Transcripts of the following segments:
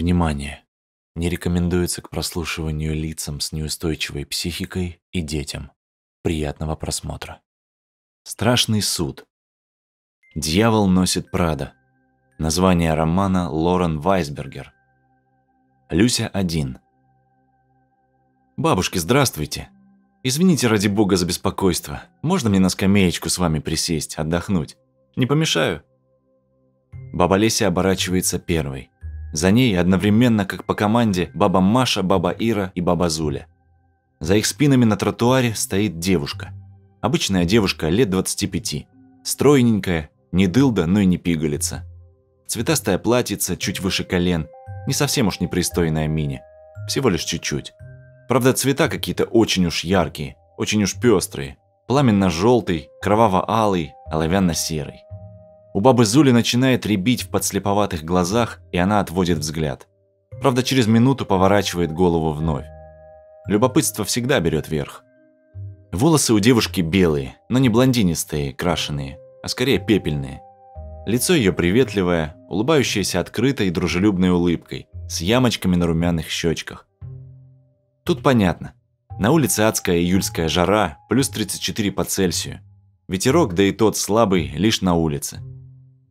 Внимание! Не рекомендуется к прослушиванию лицам с неустойчивой психикой и детям. Приятного просмотра. Страшный суд. Дьявол носит Прада. Название романа Лорен Вайсбергер. Люся 1. Бабушки, здравствуйте. Извините ради бога за беспокойство. Можно мне на скамеечку с вами присесть, отдохнуть? Не помешаю? Баба Леся оборачивается первой. За ней одновременно, как по команде, баба Маша, баба Ира и баба Зуля. За их спинами на тротуаре стоит девушка. Обычная девушка лет 25. Стройненькая, не дылда, но и не пигалица. Цветастая платьице, чуть выше колен. Не совсем уж непристойная мини. Всего лишь чуть-чуть. Правда, цвета какие-то очень уж яркие, очень уж пестрые. Пламенно-желтый, кроваво-алый, оловянно-серый. У бабы Зули начинает рябить в подслеповатых глазах, и она отводит взгляд. Правда, через минуту поворачивает голову вновь. Любопытство всегда берет верх. Волосы у девушки белые, но не блондинистые, крашеные, а скорее пепельные. Лицо ее приветливое, улыбающееся открытой и дружелюбной улыбкой, с ямочками на румяных щечках. Тут понятно. На улице адская июльская жара, плюс 34 по Цельсию. Ветерок, да и тот слабый, лишь на улице.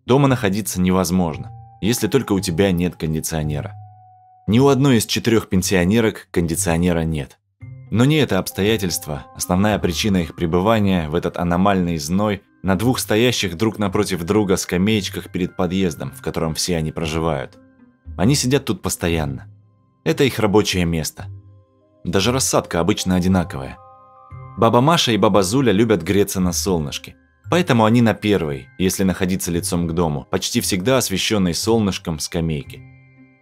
Дома находиться невозможно, если только у тебя нет кондиционера. Ни у одной из четырех пенсионерок кондиционера нет. Но не это обстоятельство, основная причина их пребывания в этот аномальный зной на двух стоящих друг напротив друга скамеечках перед подъездом, в котором все они проживают. Они сидят тут постоянно. Это их рабочее место. Даже рассадка обычно одинаковая. Баба Маша и баба Зуля любят греться на солнышке. Поэтому они на первой, если находиться лицом к дому, почти всегда освещенной солнышком скамейки.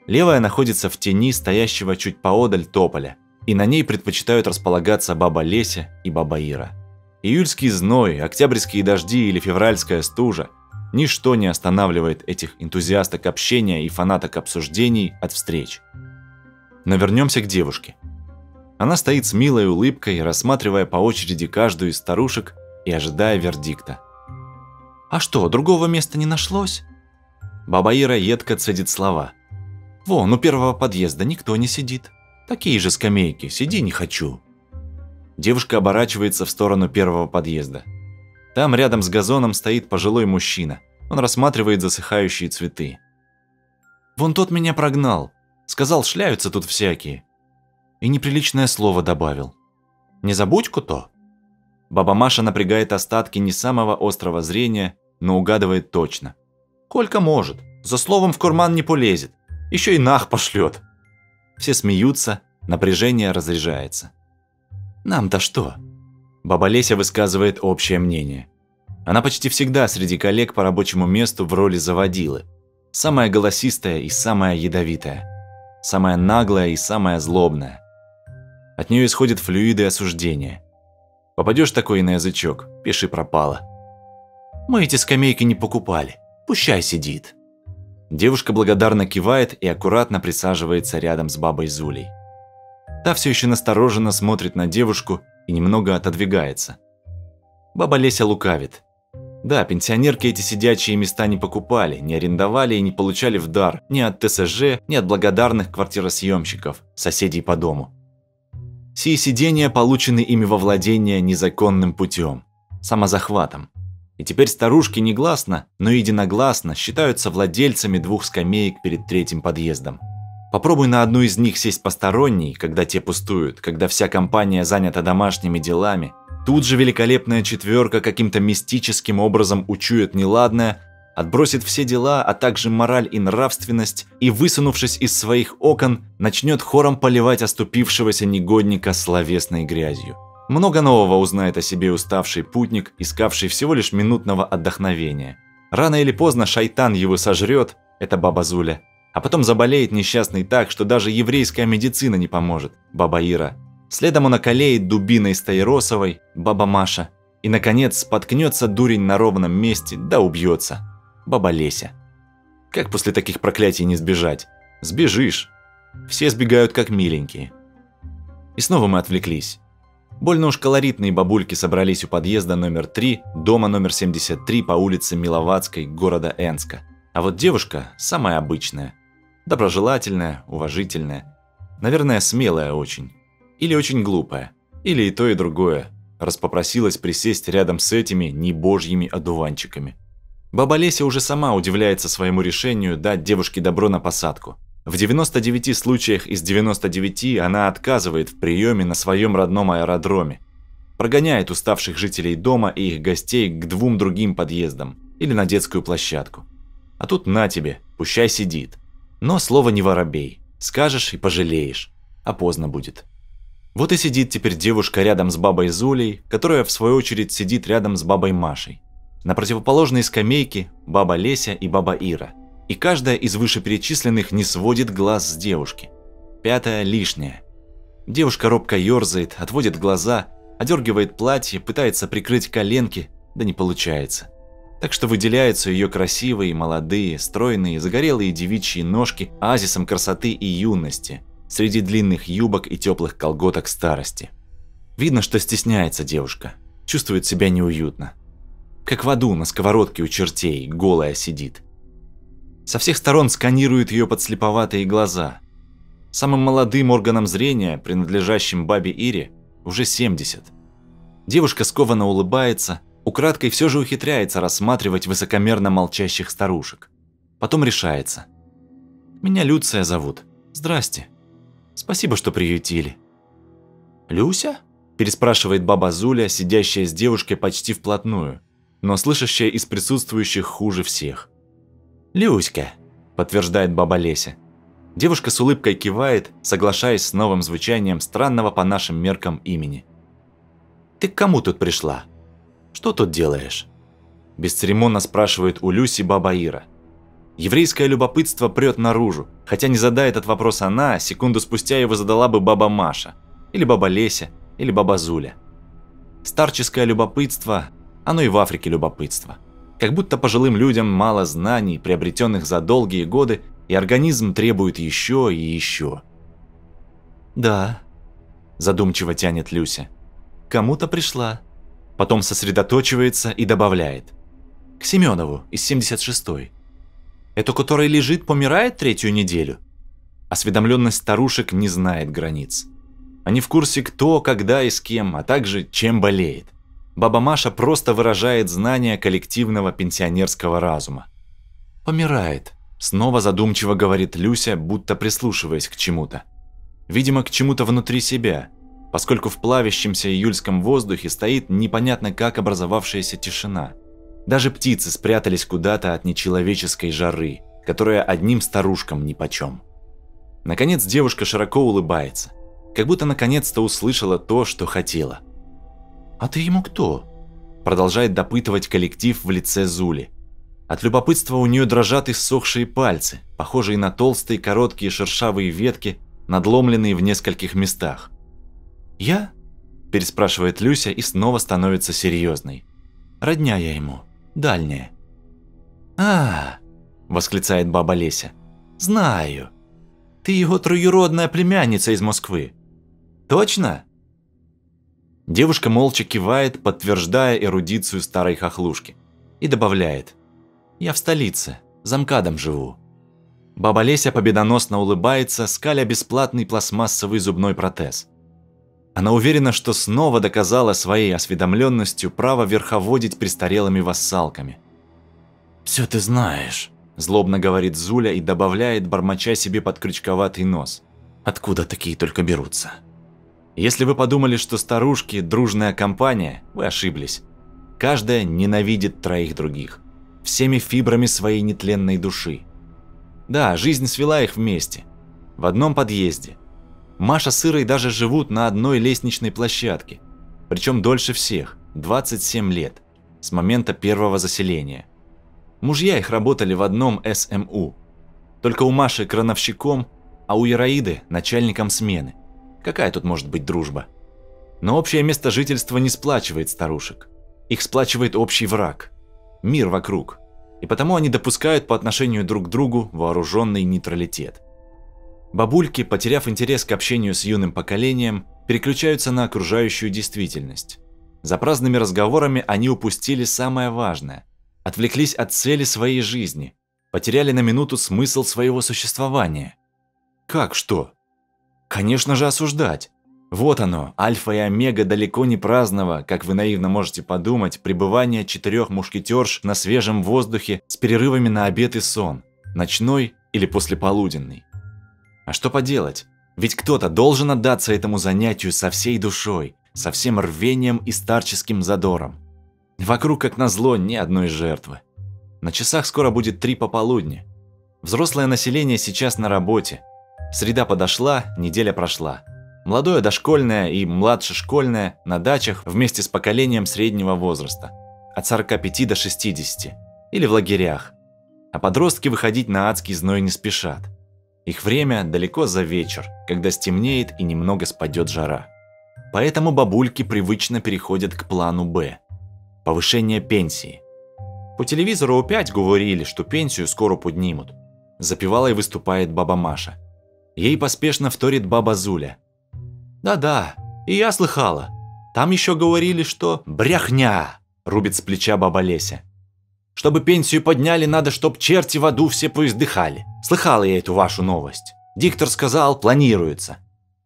Левая находится в тени стоящего чуть поодаль тополя, и на ней предпочитают располагаться баба Леся и баба Ира. Июльский зной, октябрьские дожди или февральская стужа – ничто не останавливает этих энтузиасток общения и фанаток обсуждений от встреч. Но вернемся к девушке. Она стоит с милой улыбкой, рассматривая по очереди каждую из старушек и ожидая вердикта. «А что, другого места не нашлось?» Баба Ира едко цедит слова. «Вон, у первого подъезда никто не сидит. Такие же скамейки, сиди не хочу». Девушка оборачивается в сторону первого подъезда. Там рядом с газоном стоит пожилой мужчина. Он рассматривает засыхающие цветы. «Вон тот меня прогнал. Сказал, шляются тут всякие». И неприличное слово добавил. «Не забудь, Куто?» Баба Маша напрягает остатки не самого острого зрения, но угадывает точно. Колька может, за словом в карман не полезет, еще и нах пошлет. Все смеются, напряжение разряжается. Нам-то что? Баба Леся высказывает общее мнение. Она почти всегда среди коллег по рабочему месту в роли заводилы. Самая голосистая и самая ядовитая. Самая наглая и самая злобная. От нее исходят флюиды осуждения – Попадешь такой на язычок, пиши пропало. Мы эти скамейки не покупали. Пущай сидит. Девушка благодарно кивает и аккуратно присаживается рядом с бабой Зулей. Та все еще настороженно смотрит на девушку и немного отодвигается. Баба Леся лукавит. Да, пенсионерки эти сидячие места не покупали, не арендовали и не получали в дар ни от ТСЖ, ни от благодарных квартиросъемщиков, соседей по дому. Сие сидения получены ими во владение незаконным путем, самозахватом. И теперь старушки негласно, но единогласно считаются владельцами двух скамеек перед третьим подъездом. Попробуй на одну из них сесть посторонний, когда те пустуют, когда вся компания занята домашними делами. Тут же великолепная четверка каким-то мистическим образом учует неладное отбросит все дела, а также мораль и нравственность, и, высунувшись из своих окон, начнет хором поливать оступившегося негодника словесной грязью. Много нового узнает о себе уставший путник, искавший всего лишь минутного отдохновения. Рано или поздно шайтан его сожрет, это баба Зуля, а потом заболеет несчастный так, что даже еврейская медицина не поможет, баба Ира. Следом он околеет дубиной Стаиросовой, баба Маша, и, наконец, споткнется дурень на ровном месте, да убьется баба Леся. Как после таких проклятий не сбежать? Сбежишь. Все сбегают как миленькие. И снова мы отвлеклись. Больно уж колоритные бабульки собрались у подъезда номер 3, дома номер 73 по улице Миловацкой, города Энска. А вот девушка самая обычная. Доброжелательная, уважительная. Наверное, смелая очень. Или очень глупая. Или и то, и другое. Раз попросилась присесть рядом с этими небожьими одуванчиками. Баба Леся уже сама удивляется своему решению дать девушке добро на посадку. В 99 случаях из 99 она отказывает в приеме на своем родном аэродроме. Прогоняет уставших жителей дома и их гостей к двум другим подъездам или на детскую площадку. А тут на тебе, пущай сидит. Но слово не воробей. Скажешь и пожалеешь. А поздно будет. Вот и сидит теперь девушка рядом с бабой Зулей, которая в свою очередь сидит рядом с бабой Машей. На противоположной скамейке баба Леся и баба Ира – и каждая из вышеперечисленных не сводит глаз с девушки. Пятая лишняя. Девушка робко ерзает, отводит глаза, одергивает платье, пытается прикрыть коленки, да не получается. Так что выделяются ее красивые, молодые, стройные, загорелые девичьи ножки оазисом красоты и юности среди длинных юбок и теплых колготок старости. Видно, что стесняется девушка, чувствует себя неуютно. Как в аду на сковородке у чертей, голая сидит. Со всех сторон сканируют ее подслеповатые глаза. Самым молодым органом зрения, принадлежащим бабе Ире, уже 70. Девушка скованно улыбается, украдкой все же ухитряется рассматривать высокомерно молчащих старушек. Потом решается. «Меня Люция зовут. Здрасте. Спасибо, что приютили». «Люся?» – переспрашивает баба Зуля, сидящая с девушкой почти вплотную, но слышащая из присутствующих хуже всех – «Люська», – подтверждает баба Леся. Девушка с улыбкой кивает, соглашаясь с новым звучанием странного по нашим меркам имени. «Ты к кому тут пришла? Что тут делаешь?» Бесцеремонно спрашивает у Люси баба Ира. Еврейское любопытство прет наружу, хотя не задая этот вопрос она, секунду спустя его задала бы баба Маша, или баба Леся, или баба Зуля. Старческое любопытство, оно и в Африке любопытство – как будто пожилым людям мало знаний, приобретенных за долгие годы, и организм требует еще и еще. «Да», – задумчиво тянет Люся. «Кому-то пришла». Потом сосредоточивается и добавляет. «К Семенову из 76-й. Эту, которая лежит, помирает третью неделю?» Осведомленность старушек не знает границ. Они в курсе кто, когда и с кем, а также чем болеет. Баба Маша просто выражает знание коллективного пенсионерского разума. «Помирает», – снова задумчиво говорит Люся, будто прислушиваясь к чему-то. Видимо, к чему-то внутри себя, поскольку в плавящемся июльском воздухе стоит непонятно как образовавшаяся тишина. Даже птицы спрятались куда-то от нечеловеческой жары, которая одним старушкам нипочем. Наконец девушка широко улыбается, как будто наконец-то услышала то, что хотела. «А ты ему кто?» Продолжает допытывать коллектив в лице Зули. От любопытства у нее дрожат иссохшие пальцы, похожие на толстые короткие шершавые ветки, надломленные в нескольких местах. «Я?» – переспрашивает Люся и снова становится серьезной. «Родня я ему, дальняя». «А, -а, -а восклицает баба Леся. «Знаю. Ты его троюродная племянница из Москвы. Точно?» Девушка молча кивает, подтверждая эрудицию старой хохлушки. И добавляет. «Я в столице, за МКАДом живу». Баба Леся победоносно улыбается, скаля бесплатный пластмассовый зубной протез. Она уверена, что снова доказала своей осведомленностью право верховодить престарелыми вассалками. «Все ты знаешь», – злобно говорит Зуля и добавляет, бормоча себе под крючковатый нос. «Откуда такие только берутся?» Если вы подумали, что старушки – дружная компания, вы ошиблись. Каждая ненавидит троих других. Всеми фибрами своей нетленной души. Да, жизнь свела их вместе. В одном подъезде. Маша с Ирой даже живут на одной лестничной площадке. Причем дольше всех – 27 лет. С момента первого заселения. Мужья их работали в одном СМУ. Только у Маши крановщиком, а у Ираиды – начальником смены – Какая тут может быть дружба? Но общее место жительства не сплачивает старушек. Их сплачивает общий враг – мир вокруг. И потому они допускают по отношению друг к другу вооруженный нейтралитет. Бабульки, потеряв интерес к общению с юным поколением, переключаются на окружающую действительность. За праздными разговорами они упустили самое важное – отвлеклись от цели своей жизни Потеряли на минуту смысл своего существования. Как что? Конечно же осуждать. Вот оно, альфа и омега далеко не праздного, как вы наивно можете подумать, пребывание четырех мушкетерш на свежем воздухе с перерывами на обед и сон, ночной или послеполуденный. А что поделать? Ведь кто-то должен отдаться этому занятию со всей душой, со всем рвением и старческим задором. Вокруг, как назло, ни одной жертвы. На часах скоро будет три пополудни. Взрослое население сейчас на работе. Среда подошла, неделя прошла. Молодое дошкольное и младшешкольное на дачах вместе с поколением среднего возраста. От 45 до 60. Или в лагерях. А подростки выходить на адский зной не спешат. Их время далеко за вечер, когда стемнеет и немного спадет жара. Поэтому бабульки привычно переходят к плану «Б» – повышение пенсии. По телевизору опять говорили, что пенсию скоро поднимут. Запевала и выступает баба Маша. Ей поспешно вторит баба Зуля – «Да-да, и я слыхала. Там еще говорили, что брехня!» – рубит с плеча баба Леся. «Чтобы пенсию подняли, надо, чтоб черти в аду все поиздыхали. Слыхала я эту вашу новость. Диктор сказал, планируется.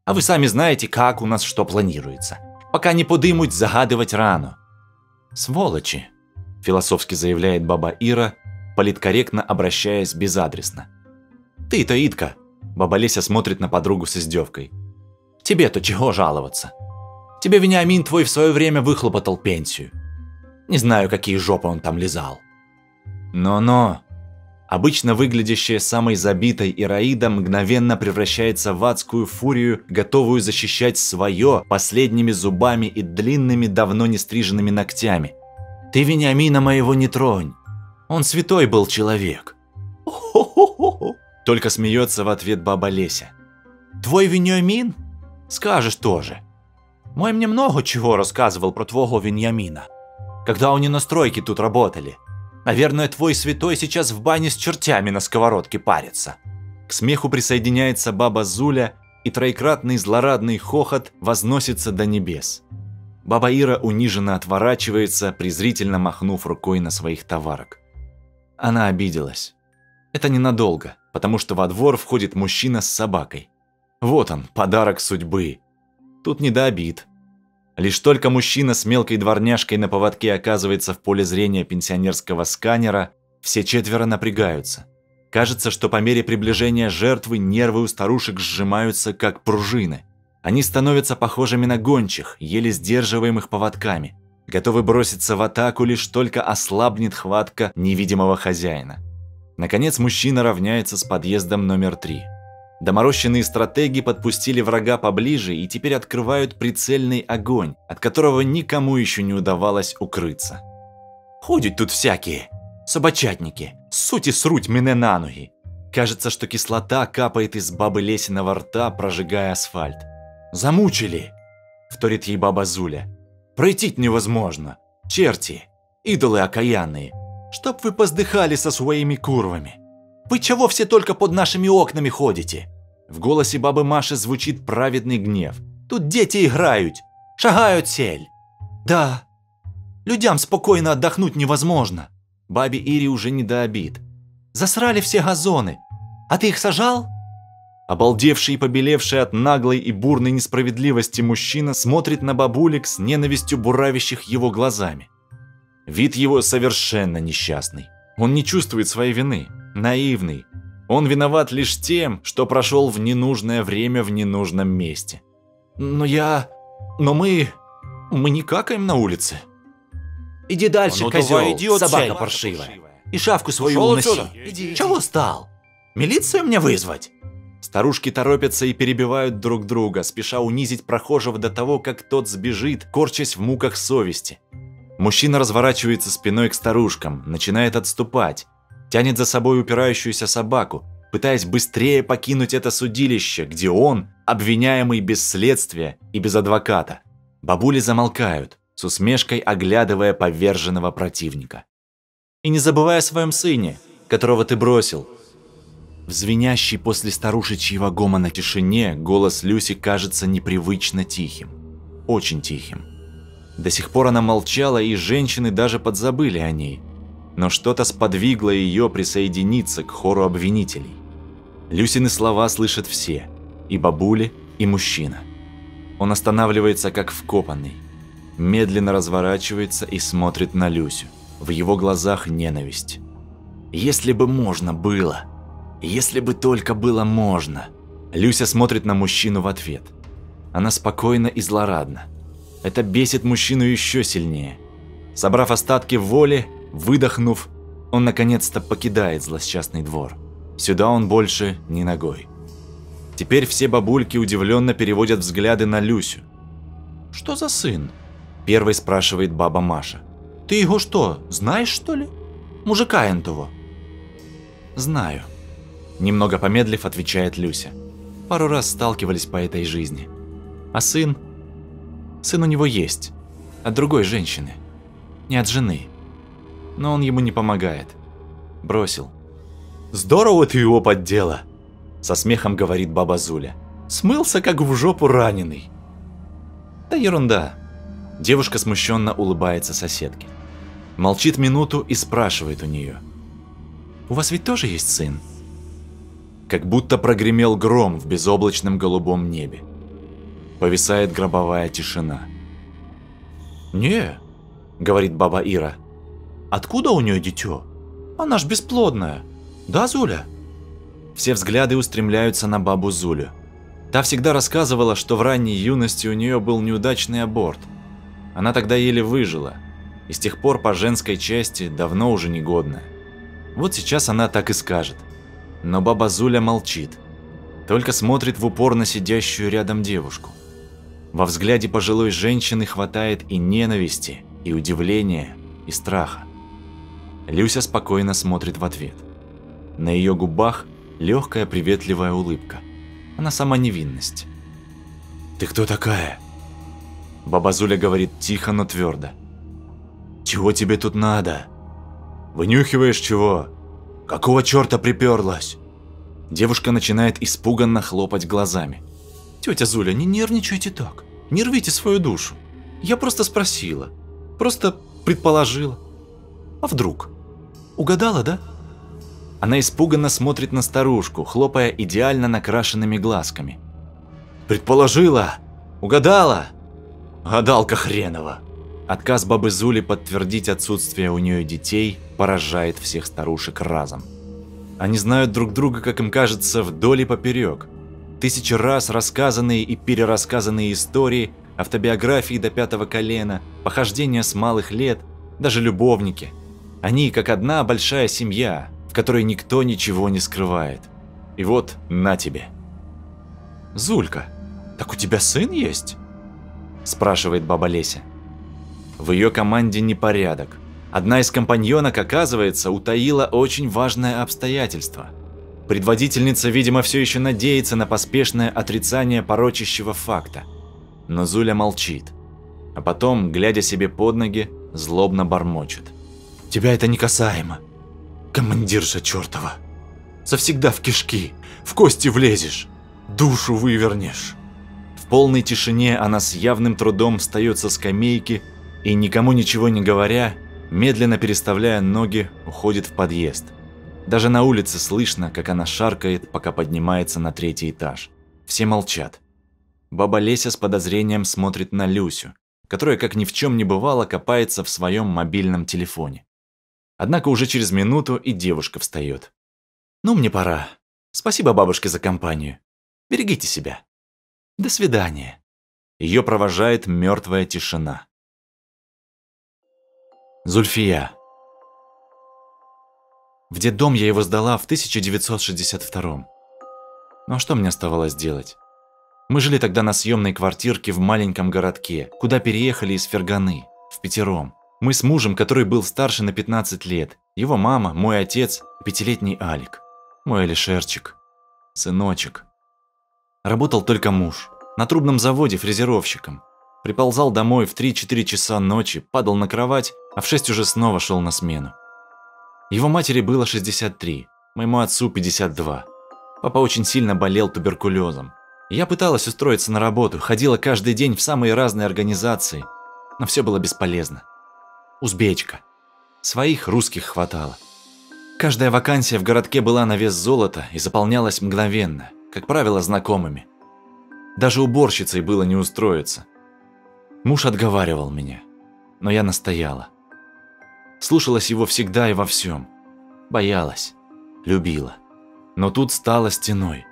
А вы сами знаете, как у нас что планируется. Пока не подымуть, загадывать рану». «Сволочи!» – философски заявляет баба Ира, политкорректно обращаясь безадресно. «Ты-то, Итка!» – баба Леся смотрит на подругу с издевкой. Тебе-то чего жаловаться? Тебе Вениамин твой в свое время выхлопотал пенсию. Не знаю, какие жопы он там лизал. Но-но. Обычно выглядящая самой забитой Ираида мгновенно превращается в адскую фурию, готовую защищать свое последними зубами и длинными давно не стриженными ногтями. Ты Вениамина моего не тронь. Он святой был человек. Только смеется в ответ баба Леся. Твой Вениамин? Скажешь тоже. Мой мне много чего рассказывал про твоего Веньямина. Когда они на стройке тут работали. Наверное, твой святой сейчас в бане с чертями на сковородке парится. К смеху присоединяется баба Зуля, и троекратный злорадный хохот возносится до небес. Баба Ира униженно отворачивается, презрительно махнув рукой на своих товарок. Она обиделась. Это ненадолго, потому что во двор входит мужчина с собакой. Вот он, подарок судьбы. Тут не до обид. Лишь только мужчина с мелкой дворняжкой на поводке оказывается в поле зрения пенсионерского сканера, все четверо напрягаются. Кажется, что по мере приближения жертвы нервы у старушек сжимаются, как пружины. Они становятся похожими на гончих, еле сдерживаемых поводками, готовы броситься в атаку, лишь только ослабнет хватка невидимого хозяина. Наконец мужчина равняется с подъездом номер три. Доморощенные стратеги подпустили врага поближе и теперь открывают прицельный огонь, от которого никому еще не удавалось укрыться. Ходят тут всякие, собачатники, сути сруть мене на ноги. Кажется, что кислота капает из бабы Лесиного рта, прожигая асфальт. «Замучили!» – вторит ей баба Зуля. «Пройтить невозможно. Черти, идолы окаянные. Чтоб вы поздыхали со своими курвами. Вы чего все только под нашими окнами ходите?» В голосе бабы Маши звучит праведный гнев. «Тут дети играют, шагают сель». «Да, людям спокойно отдохнуть невозможно». Бабе Ире уже не до обид. «Засрали все газоны. А ты их сажал?» Обалдевший и побелевший от наглой и бурной несправедливости мужчина смотрит на бабулек с ненавистью буравящих его глазами. Вид его совершенно несчастный. Он не чувствует своей вины наивный. Он виноват лишь тем, что прошел в ненужное время в ненужном месте. Но я... Но мы... Мы не какаем на улице. Иди дальше, ну, козел, иди собака цель. паршивая. И шавку свою Ушел уноси. Отсюда. Иди, Чего стал? Милицию мне вызвать? Старушки торопятся и перебивают друг друга, спеша унизить прохожего до того, как тот сбежит, корчась в муках совести. Мужчина разворачивается спиной к старушкам, начинает отступать, тянет за собой упирающуюся собаку, пытаясь быстрее покинуть это судилище, где он, обвиняемый без следствия и без адвоката. Бабули замолкают, с усмешкой оглядывая поверженного противника. «И не забывай о своем сыне, которого ты бросил». В звенящей после старушечьего гомона тишине голос Люси кажется непривычно тихим. Очень тихим. До сих пор она молчала, и женщины даже подзабыли о ней – но что-то сподвигло ее присоединиться к хору обвинителей. Люсины слова слышат все, и бабули, и мужчина. Он останавливается как вкопанный, медленно разворачивается и смотрит на Люсю. В его глазах ненависть. «Если бы можно было! Если бы только было можно!» Люся смотрит на мужчину в ответ. Она спокойна и злорадна. Это бесит мужчину еще сильнее. Собрав остатки воли, выдохнув, он наконец-то покидает злосчастный двор. Сюда он больше не ногой. Теперь все бабульки удивленно переводят взгляды на Люсю. «Что за сын?» – первой спрашивает баба Маша. «Ты его что, знаешь, что ли? Мужика энтого?» «Знаю», – немного помедлив отвечает Люся. «Пару раз сталкивались по этой жизни. А сын? Сын у него есть. От другой женщины. Не от жены. Но он ему не помогает. Бросил. «Здорово ты его поддела!» Со смехом говорит баба Зуля. «Смылся, как в жопу раненый!» «Да ерунда!» Девушка смущенно улыбается соседке. Молчит минуту и спрашивает у нее. «У вас ведь тоже есть сын?» Как будто прогремел гром в безоблачном голубом небе. Повисает гробовая тишина. «Не», — говорит баба Ира. «Откуда у нее дитё? Она ж бесплодная. Да, Зуля?» Все взгляды устремляются на бабу Зулю. Та всегда рассказывала, что в ранней юности у нее был неудачный аборт. Она тогда еле выжила, и с тех пор по женской части давно уже негодная. Вот сейчас она так и скажет. Но баба Зуля молчит, только смотрит в упор на сидящую рядом девушку. Во взгляде пожилой женщины хватает и ненависти, и удивления, и страха. Люся спокойно смотрит в ответ. На ее губах легкая приветливая улыбка. Она сама невинность. «Ты кто такая?» Баба Зуля говорит тихо, но твердо. «Чего тебе тут надо? Вынюхиваешь чего? Какого черта приперлась?» Девушка начинает испуганно хлопать глазами. Тетя Зуля, не нервничайте так. Не рвите свою душу. Я просто спросила. Просто предположила. А вдруг? Угадала, да? Она испуганно смотрит на старушку, хлопая идеально накрашенными глазками. Предположила! Угадала! Гадалка хренова! Отказ бабы Зули подтвердить отсутствие у нее детей поражает всех старушек разом. Они знают друг друга, как им кажется, вдоль и поперек – Тысячи раз рассказанные и перерассказанные истории, автобиографии до пятого колена, похождения с малых лет, даже любовники. Они как одна большая семья, в которой никто ничего не скрывает. И вот на тебе. «Зулька, так у тебя сын есть?» спрашивает баба Леся. В ее команде непорядок. Одна из компаньонок, оказывается, утаила очень важное обстоятельство – Предводительница, видимо, все еще надеется на поспешное отрицание порочащего факта. Но Зуля молчит. А потом, глядя себе под ноги, злобно бормочет. «Тебя это не касаемо. Командирша чертова. Совсегда в кишки, в кости влезешь, душу вывернешь». В полной тишине она с явным трудом встает со скамейки и, никому ничего не говоря, медленно переставляя ноги, уходит в подъезд – даже на улице слышно, как она шаркает, пока поднимается на третий этаж. Все молчат. Баба Леся с подозрением смотрит на Люсю, которая, как ни в чем не бывало, копается в своем мобильном телефоне. Однако уже через минуту и девушка встает. «Ну, мне пора. Спасибо бабушке за компанию. Берегите себя. До свидания». Ее провожает мертвая тишина. Зульфия. В детдом я его сдала в 1962 -м. Ну а что мне оставалось делать? Мы жили тогда на съемной квартирке в маленьком городке, куда переехали из Ферганы, в пятером. Мы с мужем, который был старше на 15 лет, его мама, мой отец и пятилетний Алик. Мой Алишерчик. Сыночек. Работал только муж. На трубном заводе фрезеровщиком. Приползал домой в 3-4 часа ночи, падал на кровать, а в 6 уже снова шел на смену. Его матери было 63, моему отцу 52. Папа очень сильно болел туберкулезом. Я пыталась устроиться на работу, ходила каждый день в самые разные организации, но все было бесполезно. Узбечка. Своих русских хватало. Каждая вакансия в городке была на вес золота и заполнялась мгновенно, как правило, знакомыми. Даже уборщицей было не устроиться. Муж отговаривал меня, но я настояла. Слушалась его всегда и во всем. Боялась, любила. Но тут стала стеной.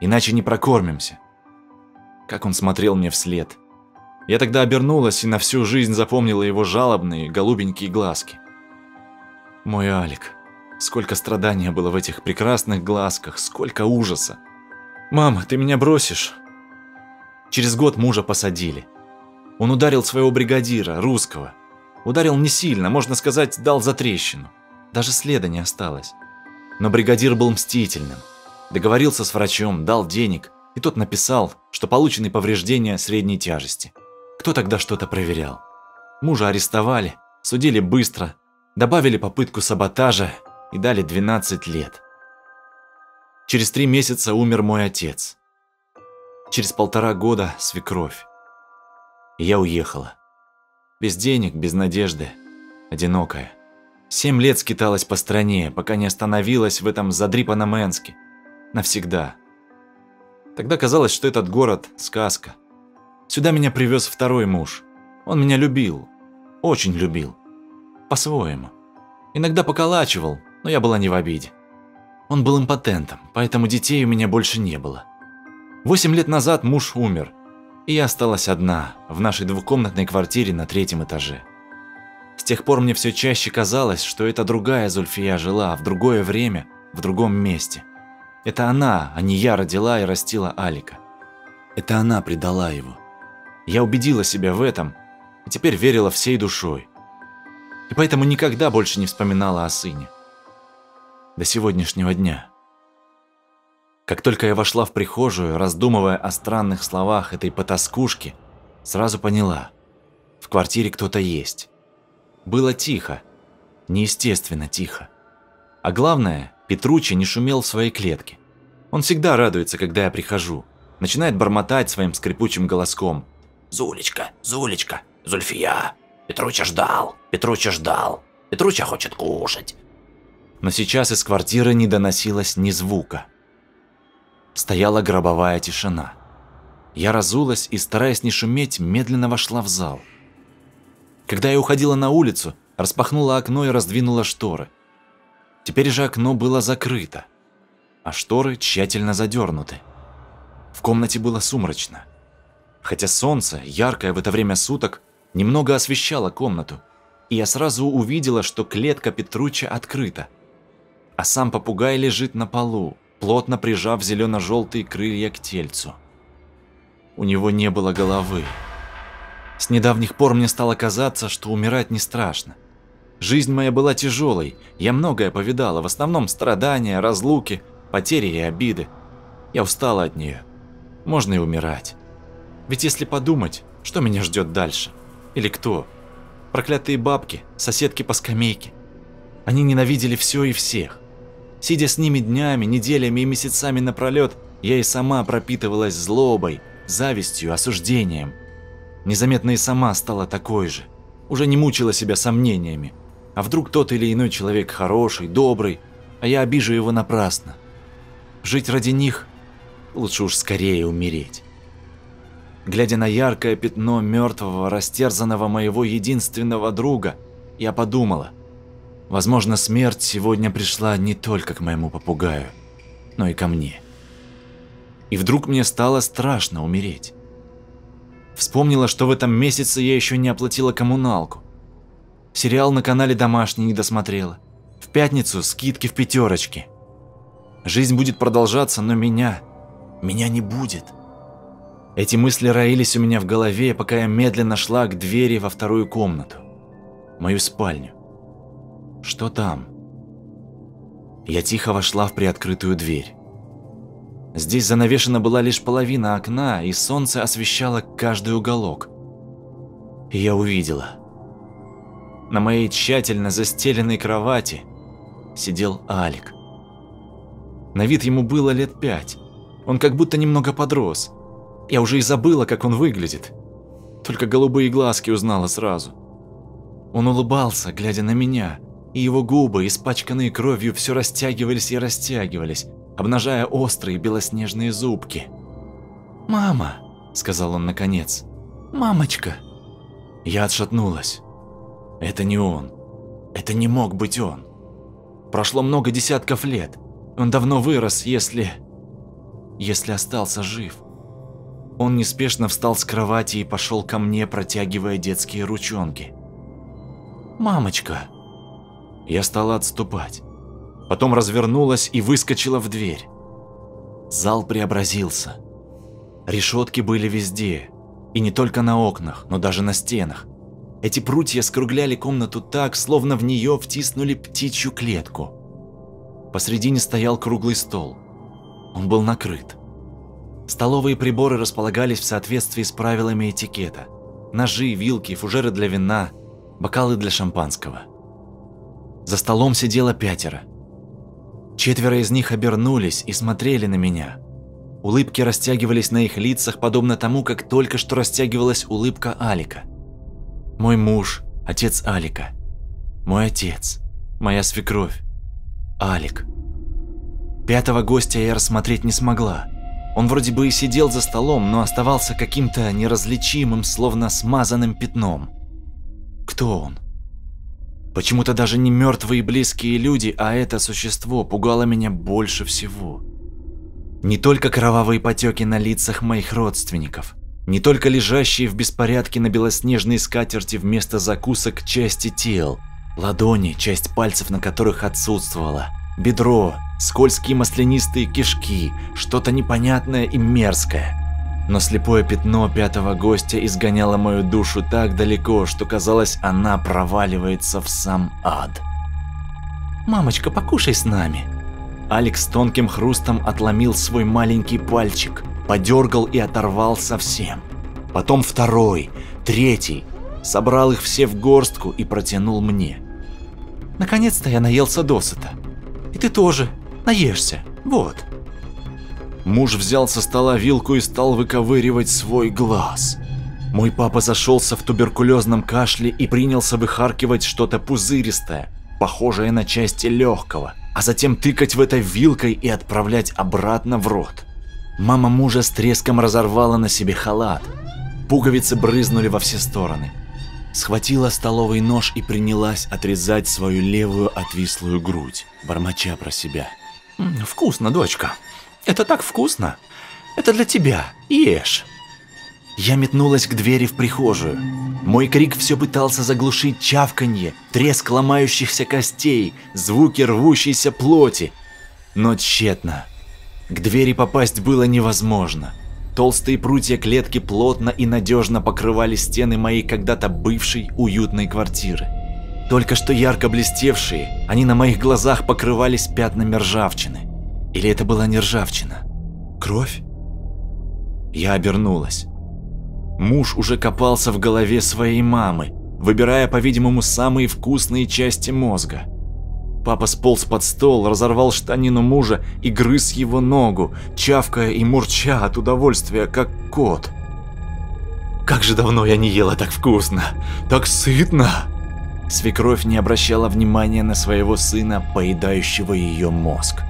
Иначе не прокормимся. Как он смотрел мне вслед. Я тогда обернулась и на всю жизнь запомнила его жалобные голубенькие глазки. Мой Алик. Сколько страдания было в этих прекрасных глазках, сколько ужаса. «Мама, ты меня бросишь?» Через год мужа посадили. Он ударил своего бригадира, русского. Ударил не сильно, можно сказать, дал за трещину. Даже следа не осталось. Но бригадир был мстительным. Договорился с врачом, дал денег, и тот написал, что получены повреждения средней тяжести. Кто тогда что-то проверял? Мужа арестовали, судили быстро, добавили попытку саботажа и дали 12 лет. Через три месяца умер мой отец. Через полтора года свекровь. И я уехала. Без денег, без надежды, одинокая. Семь лет скиталась по стране, пока не остановилась в этом задрипанном Энске. Навсегда. Тогда казалось, что этот город – сказка. Сюда меня привез второй муж. Он меня любил. Очень любил. По-своему. Иногда поколачивал, но я была не в обиде. Он был импотентом, поэтому детей у меня больше не было. Восемь лет назад муж умер, и я осталась одна в нашей двухкомнатной квартире на третьем этаже. С тех пор мне все чаще казалось, что это другая Зульфия жила в другое время, в другом месте. Это она, а не я родила и растила Алика. Это она предала его. Я убедила себя в этом и теперь верила всей душой. И поэтому никогда больше не вспоминала о сыне до сегодняшнего дня. Как только я вошла в прихожую, раздумывая о странных словах этой потаскушки, сразу поняла – в квартире кто-то есть. Было тихо, неестественно тихо. А главное, Петручи не шумел в своей клетке. Он всегда радуется, когда я прихожу. Начинает бормотать своим скрипучим голоском. «Зулечка, Зулечка, Зульфия, Петруча ждал, Петруча ждал, Петруча хочет кушать, но сейчас из квартиры не доносилось ни звука. Стояла гробовая тишина. Я разулась и, стараясь не шуметь, медленно вошла в зал. Когда я уходила на улицу, распахнула окно и раздвинула шторы. Теперь же окно было закрыто, а шторы тщательно задернуты. В комнате было сумрачно. Хотя солнце, яркое в это время суток, немного освещало комнату, и я сразу увидела, что клетка Петруча открыта а сам попугай лежит на полу, плотно прижав зелено-желтые крылья к тельцу. У него не было головы. С недавних пор мне стало казаться, что умирать не страшно. Жизнь моя была тяжелой, я многое повидала, в основном страдания, разлуки, потери и обиды. Я устала от нее. Можно и умирать. Ведь если подумать, что меня ждет дальше? Или кто? Проклятые бабки, соседки по скамейке. Они ненавидели все и всех. Сидя с ними днями, неделями и месяцами напролет, я и сама пропитывалась злобой, завистью, осуждением. Незаметно и сама стала такой же. Уже не мучила себя сомнениями. А вдруг тот или иной человек хороший, добрый, а я обижу его напрасно. Жить ради них лучше уж скорее умереть. Глядя на яркое пятно мертвого, растерзанного моего единственного друга, я подумала, Возможно, смерть сегодня пришла не только к моему попугаю, но и ко мне. И вдруг мне стало страшно умереть. Вспомнила, что в этом месяце я еще не оплатила коммуналку. Сериал на канале «Домашний» не досмотрела. В пятницу скидки в пятерочке. Жизнь будет продолжаться, но меня... Меня не будет. Эти мысли роились у меня в голове, пока я медленно шла к двери во вторую комнату. Мою спальню. Что там? Я тихо вошла в приоткрытую дверь. Здесь занавешена была лишь половина окна, и солнце освещало каждый уголок. И я увидела. На моей тщательно застеленной кровати сидел Алик. На вид ему было лет пять. Он как будто немного подрос. Я уже и забыла, как он выглядит. Только голубые глазки узнала сразу. Он улыбался, глядя на меня, и его губы, испачканные кровью, все растягивались и растягивались, обнажая острые белоснежные зубки. «Мама!» – сказал он наконец. «Мамочка!» Я отшатнулась. Это не он. Это не мог быть он. Прошло много десятков лет. Он давно вырос, если... Если остался жив. Он неспешно встал с кровати и пошел ко мне, протягивая детские ручонки. «Мамочка!» Я стала отступать. Потом развернулась и выскочила в дверь. Зал преобразился. Решетки были везде, и не только на окнах, но даже на стенах. Эти прутья скругляли комнату так, словно в нее втиснули птичью клетку. Посредине стоял круглый стол. Он был накрыт. Столовые приборы располагались в соответствии с правилами этикета. Ножи, вилки, фужеры для вина, бокалы для шампанского. За столом сидело пятеро. Четверо из них обернулись и смотрели на меня. Улыбки растягивались на их лицах, подобно тому, как только что растягивалась улыбка Алика. Мой муж, отец Алика. Мой отец, моя свекровь. Алик. Пятого гостя я рассмотреть не смогла. Он вроде бы и сидел за столом, но оставался каким-то неразличимым, словно смазанным пятном. Кто он? Почему-то даже не мертвые близкие люди, а это существо пугало меня больше всего. Не только кровавые потеки на лицах моих родственников, не только лежащие в беспорядке на белоснежной скатерти вместо закусок части тел, ладони, часть пальцев на которых отсутствовала, бедро, скользкие маслянистые кишки, что-то непонятное и мерзкое. Но слепое пятно пятого гостя изгоняло мою душу так далеко, что казалось, она проваливается в сам ад. «Мамочка, покушай с нами», Алекс тонким хрустом отломил свой маленький пальчик, подергал и оторвал совсем. Потом второй, третий, собрал их все в горстку и протянул мне. Наконец-то я наелся досыта. И ты тоже наешься, вот. Муж взял со стола вилку и стал выковыривать свой глаз. Мой папа зашелся в туберкулезном кашле и принялся выхаркивать что-то пузыристое, похожее на части легкого – а затем тыкать в это вилкой и отправлять обратно в рот. Мама мужа с треском разорвала на себе халат. Пуговицы брызнули во все стороны. Схватила столовый нож и принялась отрезать свою левую отвислую грудь, бормоча про себя. «Вкусно, дочка. Это так вкусно. Это для тебя. Ешь». Я метнулась к двери в прихожую. Мой крик все пытался заглушить чавканье, треск ломающихся костей, звуки рвущейся плоти. Но тщетно. К двери попасть было невозможно. Толстые прутья клетки плотно и надежно покрывали стены моей когда-то бывшей уютной квартиры. Только что ярко блестевшие, они на моих глазах покрывались пятнами ржавчины. Или это была не ржавчина? Кровь? Я обернулась. Муж уже копался в голове своей мамы, выбирая, по-видимому, самые вкусные части мозга. Папа сполз под стол, разорвал штанину мужа и грыз его ногу, чавкая и мурча от удовольствия, как кот. Как же давно я не ела так вкусно, так сытно! Свекровь не обращала внимания на своего сына, поедающего ее мозг.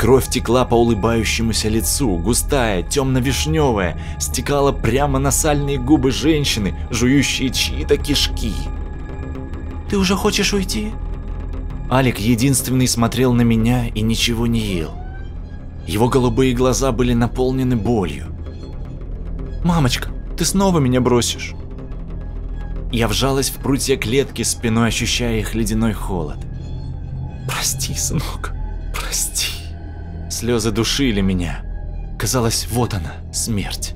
Кровь текла по улыбающемуся лицу, густая, темно-вишневая, стекала прямо на сальные губы женщины, жующие чьи-то кишки. «Ты уже хочешь уйти?» Алик единственный смотрел на меня и ничего не ел. Его голубые глаза были наполнены болью. «Мамочка, ты снова меня бросишь?» Я вжалась в прутья клетки, спиной ощущая их ледяной холод. «Прости, сынок, прости». Слезы душили меня. Казалось, вот она, смерть.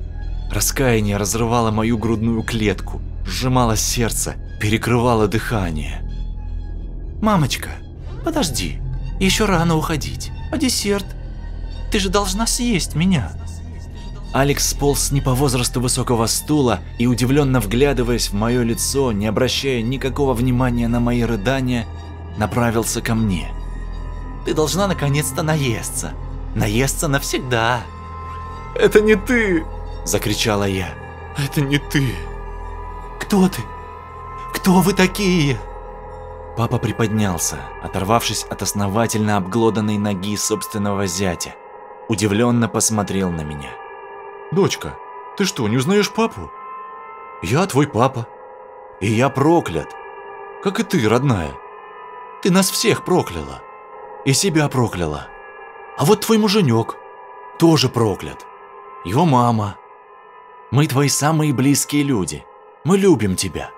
Раскаяние разрывало мою грудную клетку, сжимало сердце, перекрывало дыхание. «Мамочка, подожди, еще рано уходить. А десерт? Ты же должна съесть меня». Алекс сполз не по возрасту высокого стула и, удивленно вглядываясь в мое лицо, не обращая никакого внимания на мои рыдания, направился ко мне. «Ты должна наконец-то наесться наесться навсегда. «Это не ты!» – закричала я. «Это не ты!» «Кто ты? Кто вы такие?» Папа приподнялся, оторвавшись от основательно обглоданной ноги собственного зятя. Удивленно посмотрел на меня. «Дочка, ты что, не узнаешь папу?» «Я твой папа. И я проклят. Как и ты, родная. Ты нас всех прокляла. И себя прокляла. А вот твой муженек тоже проклят. Его мама. Мы твои самые близкие люди. Мы любим тебя».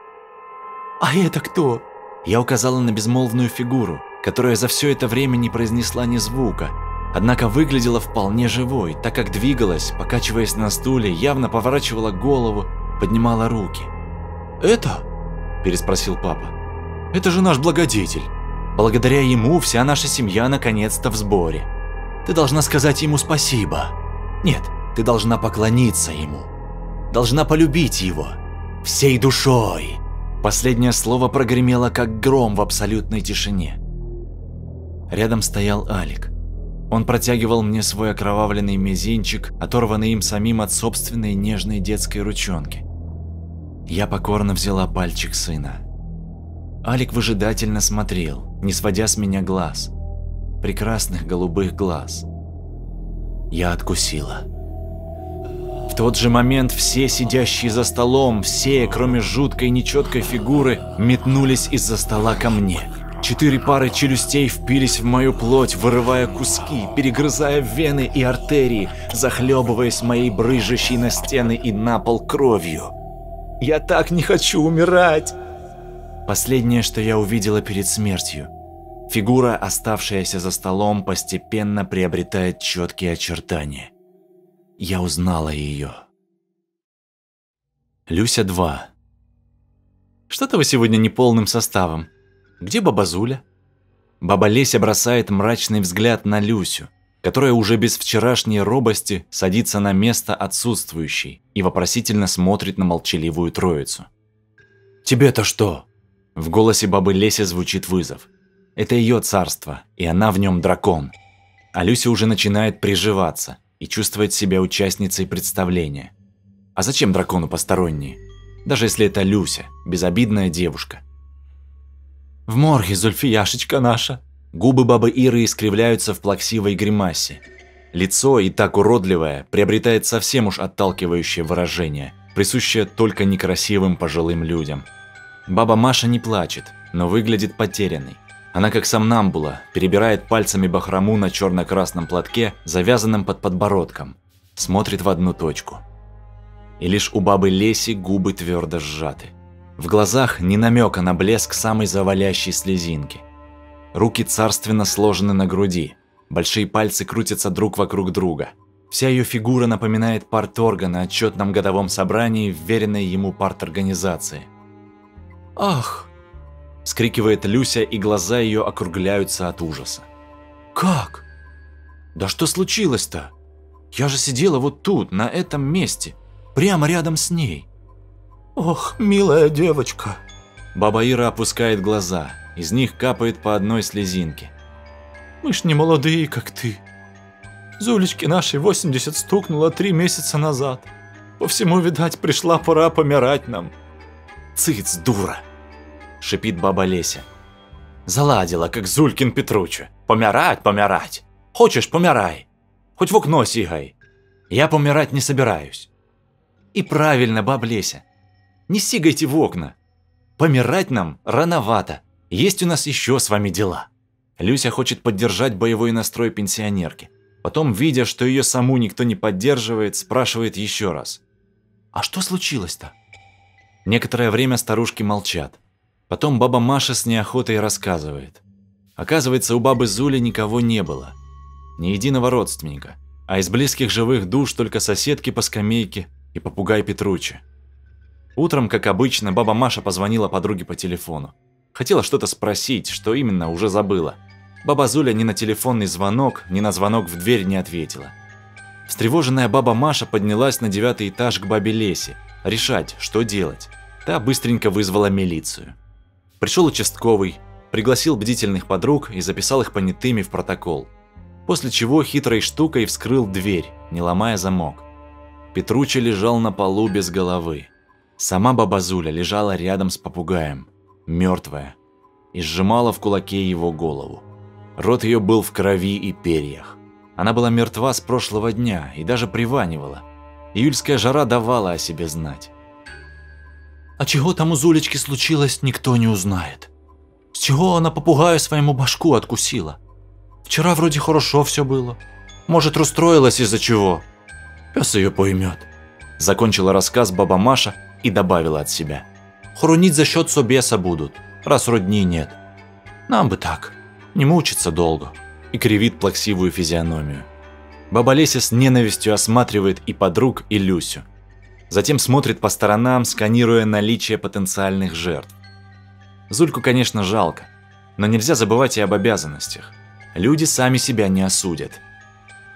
«А это кто?» Я указала на безмолвную фигуру, которая за все это время не произнесла ни звука, однако выглядела вполне живой, так как двигалась, покачиваясь на стуле, явно поворачивала голову, поднимала руки. «Это?» – переспросил папа. «Это же наш благодетель. Благодаря ему вся наша семья наконец-то в сборе. Ты должна сказать ему спасибо. Нет, ты должна поклониться ему. Должна полюбить его. Всей душой». Последнее слово прогремело, как гром в абсолютной тишине. Рядом стоял Алик. Он протягивал мне свой окровавленный мизинчик, оторванный им самим от собственной нежной детской ручонки. Я покорно взяла пальчик сына. Алик выжидательно смотрел, не сводя с меня глаз. Прекрасных голубых глаз. Я откусила тот же момент все сидящие за столом, все, кроме жуткой нечеткой фигуры, метнулись из-за стола ко мне. Четыре пары челюстей впились в мою плоть, вырывая куски, перегрызая вены и артерии, захлебываясь моей брыжущей на стены и на пол кровью. «Я так не хочу умирать!» Последнее, что я увидела перед смертью. Фигура, оставшаяся за столом, постепенно приобретает четкие очертания я узнала ее. Люся 2. Что-то вы сегодня не полным составом. Где баба Зуля? Баба Леся бросает мрачный взгляд на Люсю, которая уже без вчерашней робости садится на место отсутствующей и вопросительно смотрит на молчаливую троицу. «Тебе-то что?» В голосе бабы Леси звучит вызов. Это ее царство, и она в нем дракон. А Люся уже начинает приживаться – и чувствовать себя участницей представления. А зачем дракону посторонние? Даже если это Люся, безобидная девушка. В морге, Зульфияшечка наша. Губы бабы Иры искривляются в плаксивой гримасе. Лицо, и так уродливое, приобретает совсем уж отталкивающее выражение, присущее только некрасивым пожилым людям. Баба Маша не плачет, но выглядит потерянной. Она как сомнамбула, перебирает пальцами бахрому на черно-красном платке, завязанном под подбородком. Смотрит в одну точку. И лишь у бабы Леси губы твердо сжаты. В глазах ни намека на блеск самой завалящей слезинки. Руки царственно сложены на груди. Большие пальцы крутятся друг вокруг друга. Вся ее фигура напоминает парторга на отчетном годовом собрании, вверенной ему парторганизации. «Ах!» Скрикивает Люся, и глаза ее округляются от ужаса. «Как? Да что случилось-то? Я же сидела вот тут, на этом месте, прямо рядом с ней». «Ох, милая девочка!» Баба Ира опускает глаза, из них капает по одной слезинке. «Мы ж не молодые, как ты. Зулечке нашей 80 стукнуло три месяца назад. По всему, видать, пришла пора помирать нам». «Цыц, дура!» – шипит баба Леся. Заладила, как Зулькин Петруча. Помирать, помирать. Хочешь, помирай. Хоть в окно сигай. Я помирать не собираюсь. И правильно, баба Леся. Не сигайте в окна. Помирать нам рановато. Есть у нас еще с вами дела. Люся хочет поддержать боевой настрой пенсионерки. Потом, видя, что ее саму никто не поддерживает, спрашивает еще раз. «А что случилось-то?» Некоторое время старушки молчат. Потом баба Маша с неохотой рассказывает. Оказывается, у бабы Зули никого не было. Ни единого родственника. А из близких живых душ только соседки по скамейке и попугай Петручи. Утром, как обычно, баба Маша позвонила подруге по телефону. Хотела что-то спросить, что именно, уже забыла. Баба Зуля ни на телефонный звонок, ни на звонок в дверь не ответила. Встревоженная баба Маша поднялась на девятый этаж к бабе Лесе, решать, что делать. Та быстренько вызвала милицию. Пришел участковый, пригласил бдительных подруг и записал их понятыми в протокол. После чего хитрой штукой вскрыл дверь, не ломая замок. Петруча лежал на полу без головы. Сама баба Зуля лежала рядом с попугаем, мертвая, и сжимала в кулаке его голову. Рот ее был в крови и перьях. Она была мертва с прошлого дня и даже приванивала. Июльская жара давала о себе знать. А чего там у Зулечки случилось, никто не узнает. С чего она попугаю своему башку откусила? Вчера вроде хорошо все было. Может, расстроилась из-за чего? Пес ее поймет. Закончила рассказ баба Маша и добавила от себя. Хрунить за счет собеса будут, раз родни нет. Нам бы так, не мучиться долго. И кривит плаксивую физиономию. Баба Леся с ненавистью осматривает и подруг, и Люсю. Затем смотрит по сторонам, сканируя наличие потенциальных жертв. Зульку, конечно, жалко, но нельзя забывать и об обязанностях. Люди сами себя не осудят.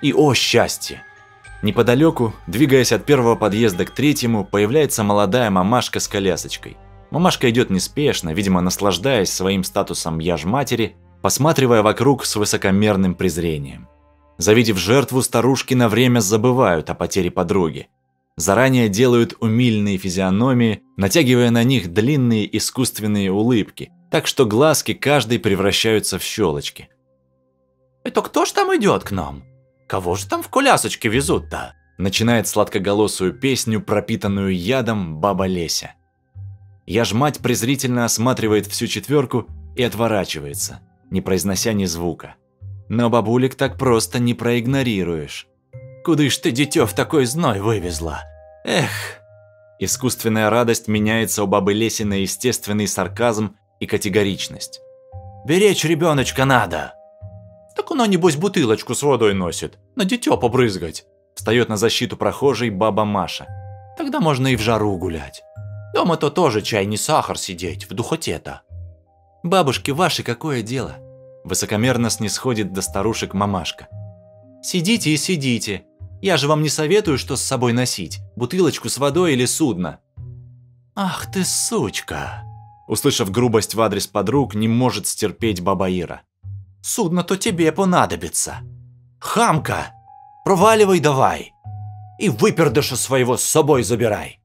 И о счастье! Неподалеку, двигаясь от первого подъезда к третьему, появляется молодая мамашка с колясочкой. Мамашка идет неспешно, видимо, наслаждаясь своим статусом яж-матери, посматривая вокруг с высокомерным презрением. Завидев жертву, старушки на время забывают о потере подруги. Заранее делают умильные физиономии, натягивая на них длинные искусственные улыбки, так что глазки каждой превращаются в щелочки. «Это кто ж там идет к нам? Кого же там в колясочке везут-то?» Начинает сладкоголосую песню, пропитанную ядом баба Леся. Я ж мать презрительно осматривает всю четверку и отворачивается, не произнося ни звука. Но бабулек так просто не проигнорируешь. Куда ж ты, дитё, в такой зной вывезла? Эх!» Искусственная радость меняется у бабы Леси на естественный сарказм и категоричность. «Беречь ребеночка надо!» «Так оно, небось, бутылочку с водой носит, на дитё побрызгать!» Встает на защиту прохожей баба Маша. «Тогда можно и в жару гулять. Дома-то тоже чай не сахар сидеть, в духоте-то!» «Бабушки ваши какое дело?» Высокомерно снисходит до старушек мамашка. «Сидите и сидите. Я же вам не советую, что с собой носить. Бутылочку с водой или судно». «Ах ты сучка!» Услышав грубость в адрес подруг, не может стерпеть баба Ира. «Судно-то тебе понадобится. Хамка! Проваливай давай! И выпердыша своего с собой забирай!»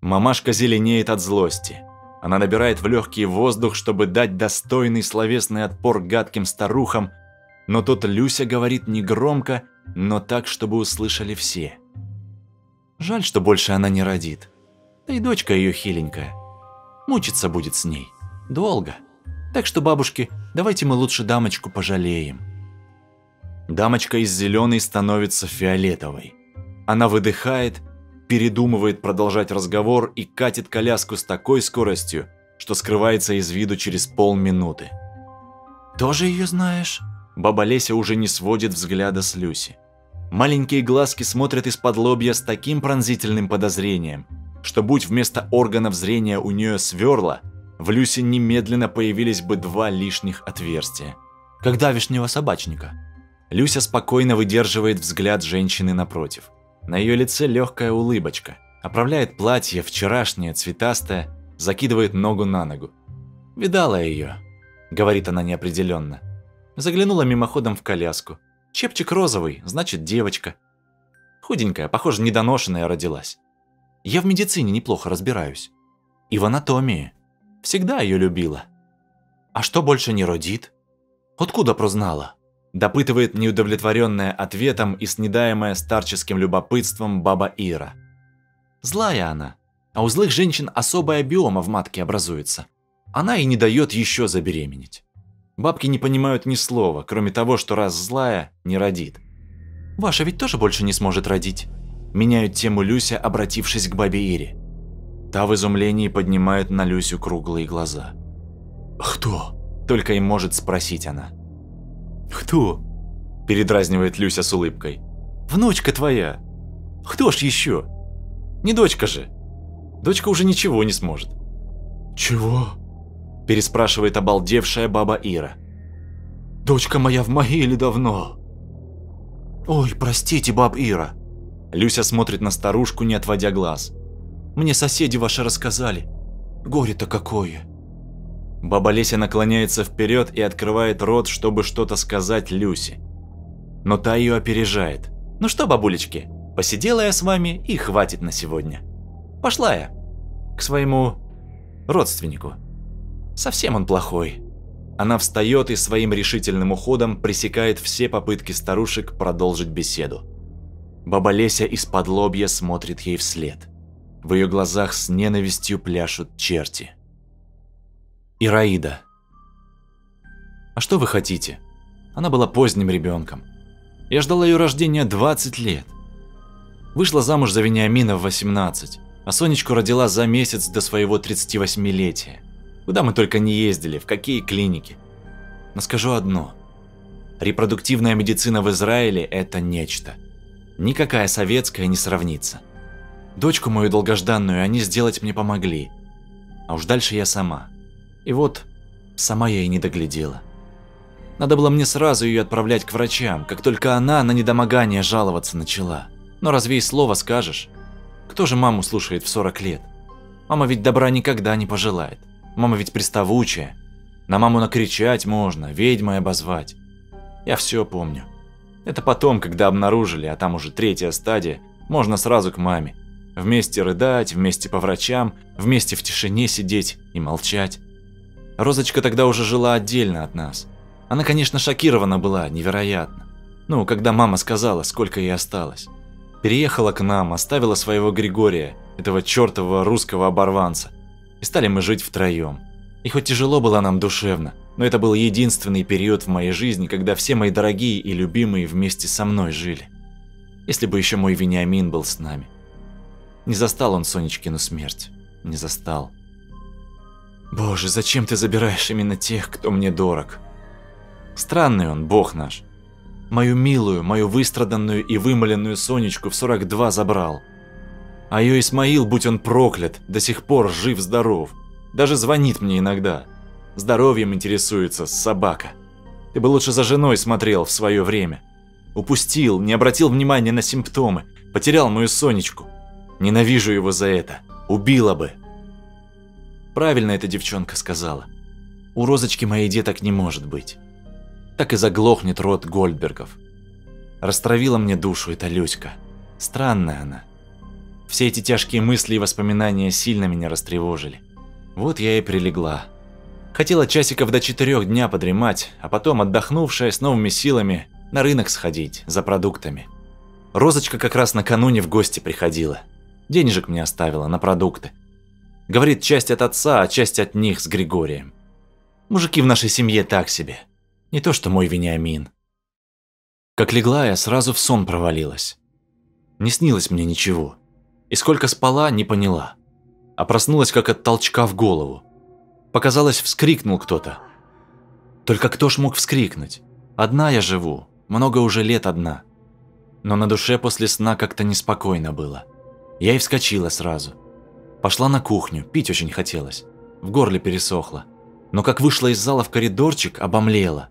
Мамашка зеленеет от злости. Она набирает в легкий воздух, чтобы дать достойный словесный отпор гадким старухам, но тут Люся говорит негромко, но так, чтобы услышали все. Жаль, что больше она не родит. Да и дочка ее хиленькая. Мучиться будет с ней. Долго. Так что, бабушки, давайте мы лучше дамочку пожалеем. Дамочка из зеленой становится фиолетовой. Она выдыхает передумывает продолжать разговор и катит коляску с такой скоростью, что скрывается из виду через полминуты. «Тоже ее знаешь?» Баба Леся уже не сводит взгляда с Люси. Маленькие глазки смотрят из-под лобья с таким пронзительным подозрением, что будь вместо органов зрения у нее сверла, в Люсе немедленно появились бы два лишних отверстия. Как давишнего собачника. Люся спокойно выдерживает взгляд женщины напротив. На ее лице легкая улыбочка. Оправляет платье, вчерашнее, цветастое, закидывает ногу на ногу. «Видала ее», — говорит она неопределенно. Заглянула мимоходом в коляску. Чепчик розовый, значит девочка. Худенькая, похоже, недоношенная родилась. Я в медицине неплохо разбираюсь. И в анатомии. Всегда ее любила. А что больше не родит? Откуда прознала? допытывает неудовлетворенная ответом и снедаемая старческим любопытством баба Ира. Злая она, а у злых женщин особая биома в матке образуется. Она и не дает еще забеременеть. Бабки не понимают ни слова, кроме того, что раз злая, не родит. «Ваша ведь тоже больше не сможет родить», – меняют тему Люся, обратившись к бабе Ире. Та в изумлении поднимает на Люсю круглые глаза. «Кто?» – только и может спросить она. «Кто?» – передразнивает Люся с улыбкой. «Внучка твоя. Кто ж еще? Не дочка же. Дочка уже ничего не сможет». «Чего?» – переспрашивает обалдевшая баба Ира. «Дочка моя в могиле давно». «Ой, простите, баб Ира». Люся смотрит на старушку, не отводя глаз. «Мне соседи ваши рассказали. Горе-то какое!» Баба Леся наклоняется вперед и открывает рот, чтобы что-то сказать Люси. Но та ее опережает. «Ну что, бабулечки, посидела я с вами и хватит на сегодня. Пошла я к своему родственнику». Совсем он плохой. Она встает и своим решительным уходом пресекает все попытки старушек продолжить беседу. Баба Леся из-под лобья смотрит ей вслед. В ее глазах с ненавистью пляшут черти. Ираида. А что вы хотите? Она была поздним ребенком. Я ждал ее рождения 20 лет. Вышла замуж за Вениамина в 18, а Сонечку родила за месяц до своего 38-летия. Куда мы только не ездили, в какие клиники. Но скажу одно. Репродуктивная медицина в Израиле – это нечто. Никакая советская не сравнится. Дочку мою долгожданную они сделать мне помогли. А уж дальше я сама. И вот, сама я и не доглядела. Надо было мне сразу ее отправлять к врачам, как только она на недомогание жаловаться начала. Но разве и слово скажешь? Кто же маму слушает в 40 лет? Мама ведь добра никогда не пожелает. Мама ведь приставучая. На маму накричать можно, ведьмой обозвать. Я все помню. Это потом, когда обнаружили, а там уже третья стадия, можно сразу к маме. Вместе рыдать, вместе по врачам, вместе в тишине сидеть и молчать. Розочка тогда уже жила отдельно от нас. Она, конечно, шокирована была, невероятно. Ну, когда мама сказала, сколько ей осталось. Переехала к нам, оставила своего Григория, этого чертового русского оборванца. И стали мы жить втроем. И хоть тяжело было нам душевно, но это был единственный период в моей жизни, когда все мои дорогие и любимые вместе со мной жили. Если бы еще мой Вениамин был с нами. Не застал он Сонечкину смерть. Не застал. Боже, зачем ты забираешь именно тех, кто мне дорог? Странный он, бог наш. Мою милую, мою выстраданную и вымоленную Сонечку в 42 забрал. А ее Исмаил, будь он проклят, до сих пор жив-здоров. Даже звонит мне иногда. Здоровьем интересуется, собака. Ты бы лучше за женой смотрел в свое время. Упустил, не обратил внимания на симптомы, потерял мою Сонечку. Ненавижу его за это. Убила бы. Правильно эта девчонка сказала. У Розочки моей деток не может быть. Так и заглохнет род Гольдбергов. Растравила мне душу эта Люська. Странная она. Все эти тяжкие мысли и воспоминания сильно меня растревожили. Вот я и прилегла. Хотела часиков до четырех дня подремать, а потом, отдохнувшая с новыми силами, на рынок сходить за продуктами. Розочка как раз накануне в гости приходила. Денежек мне оставила на продукты. Говорит, часть от отца, а часть от них с Григорием. Мужики в нашей семье так себе. Не то что мой Вениамин. Как легла я, сразу в сон провалилась. Не снилось мне ничего. И сколько спала, не поняла. А проснулась как от толчка в голову. Показалось, вскрикнул кто-то. Только кто ж мог вскрикнуть? Одна я живу, много уже лет одна. Но на душе после сна как-то неспокойно было. Я и вскочила сразу. Пошла на кухню, пить очень хотелось. В горле пересохло. Но как вышла из зала в коридорчик, обомлела.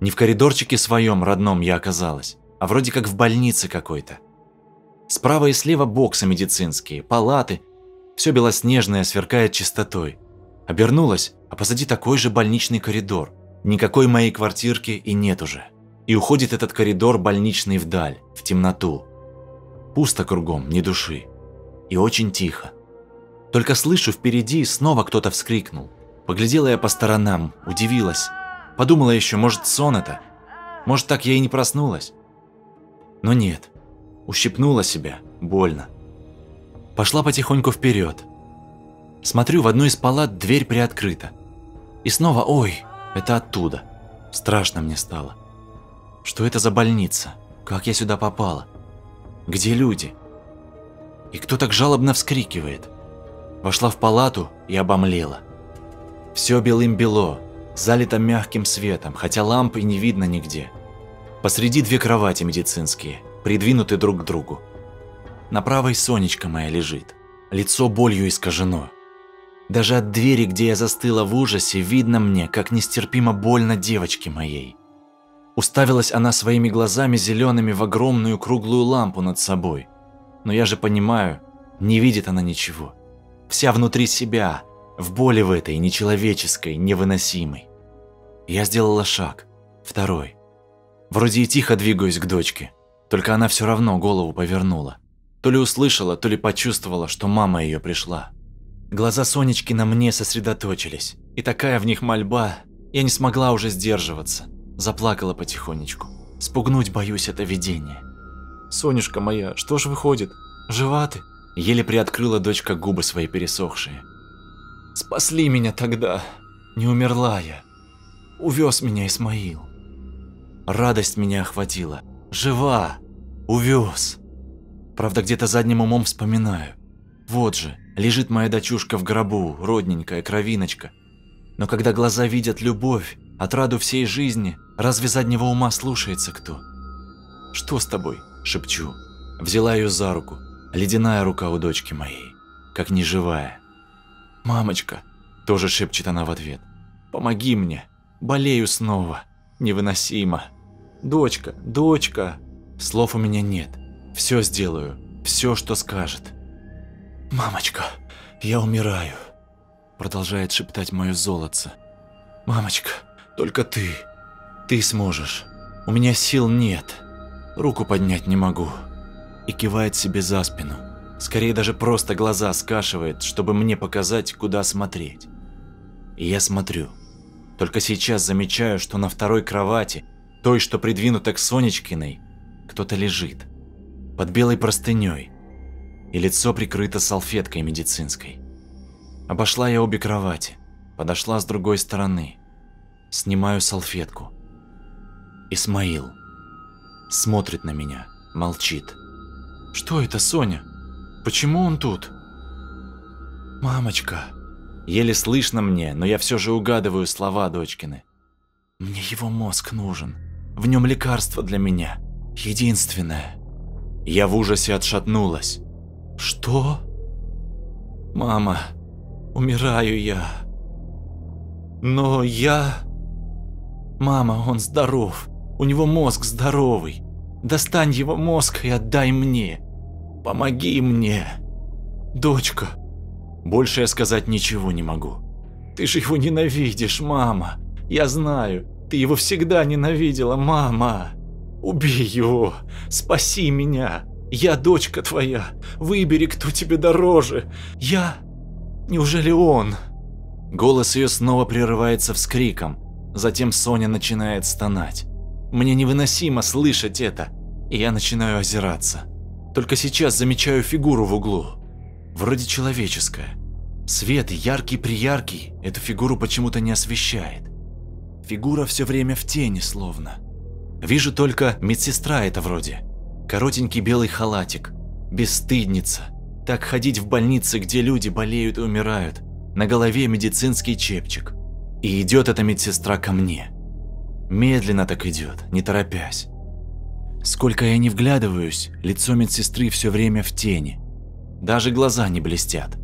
Не в коридорчике своем родном я оказалась, а вроде как в больнице какой-то. Справа и слева боксы медицинские, палаты. Все белоснежное сверкает чистотой. Обернулась, а позади такой же больничный коридор. Никакой моей квартирки и нет уже. И уходит этот коридор больничный вдаль, в темноту. Пусто кругом, ни души. И очень тихо. Только слышу впереди, снова кто-то вскрикнул. Поглядела я по сторонам, удивилась. Подумала еще, может сон это? Может так я и не проснулась? Но нет. Ущипнула себя, больно. Пошла потихоньку вперед. Смотрю, в одну из палат дверь приоткрыта. И снова, ой, это оттуда. Страшно мне стало. Что это за больница? Как я сюда попала? Где люди? И кто так жалобно вскрикивает? Вошла в палату и обомлела. Все белым-бело, залито мягким светом, хотя лампы не видно нигде. Посреди две кровати медицинские – придвинуты друг к другу. На правой Сонечка моя лежит, лицо болью искажено. Даже от двери, где я застыла в ужасе, видно мне, как нестерпимо больно девочке моей. Уставилась она своими глазами зелеными в огромную круглую лампу над собой. Но я же понимаю, не видит она ничего. Вся внутри себя, в боли в этой, нечеловеческой, невыносимой. Я сделала шаг, второй. Вроде и тихо двигаюсь к дочке, только она все равно голову повернула. То ли услышала, то ли почувствовала, что мама ее пришла. Глаза Сонечки на мне сосредоточились, и такая в них мольба, я не смогла уже сдерживаться. Заплакала потихонечку. Спугнуть боюсь это видение. «Сонюшка моя, что ж выходит? Жива ты?» Еле приоткрыла дочка губы свои пересохшие. «Спасли меня тогда. Не умерла я. Увез меня Исмаил. Радость меня охватила. Жива. Увез. Правда, где-то задним умом вспоминаю. Вот же, лежит моя дочушка в гробу, родненькая кровиночка. Но когда глаза видят любовь, отраду всей жизни, разве заднего ума слушается кто? «Что с тобой?» – шепчу. Взяла ее за руку. Ледяная рука у дочки моей, как неживая. «Мамочка!» – тоже шепчет она в ответ. «Помоги мне! Болею снова! Невыносимо!» «Дочка! Дочка!» Слов у меня нет. Все сделаю. Все, что скажет. «Мамочка, я умираю!» Продолжает шептать мое золотце. «Мамочка, только ты! Ты сможешь! У меня сил нет! Руку поднять не могу!» И кивает себе за спину. Скорее даже просто глаза скашивает, чтобы мне показать, куда смотреть. И я смотрю. Только сейчас замечаю, что на второй кровати, той, что придвинута к Сонечкиной, кто-то лежит. Под белой простыней. И лицо прикрыто салфеткой медицинской. Обошла я обе кровати. Подошла с другой стороны. Снимаю салфетку. Исмаил. Смотрит на меня. Молчит. «Что это, Соня? Почему он тут?» «Мамочка». Еле слышно мне, но я все же угадываю слова дочкины. «Мне его мозг нужен. В нем лекарство для меня. Единственное». Я в ужасе отшатнулась. «Что?» «Мама, умираю я. Но я...» «Мама, он здоров. У него мозг здоровый. Достань его мозг и отдай мне. Помоги мне. Дочка». Больше я сказать ничего не могу. «Ты же его ненавидишь, мама. Я знаю. Ты его всегда ненавидела, мама. Убей его. Спаси меня. Я дочка твоя. Выбери, кто тебе дороже. Я... Неужели он?» Голос ее снова прерывается вскриком. Затем Соня начинает стонать. Мне невыносимо слышать это, и я начинаю озираться. Только сейчас замечаю фигуру в углу. Вроде человеческая. Свет яркий-прияркий эту фигуру почему-то не освещает. Фигура все время в тени словно. Вижу только медсестра это вроде. Коротенький белый халатик. Бесстыдница. Так ходить в больнице, где люди болеют и умирают. На голове медицинский чепчик. И идет эта медсестра ко мне. Медленно так идет, не торопясь. Сколько я не вглядываюсь, лицо медсестры все время в тени. Даже глаза не блестят.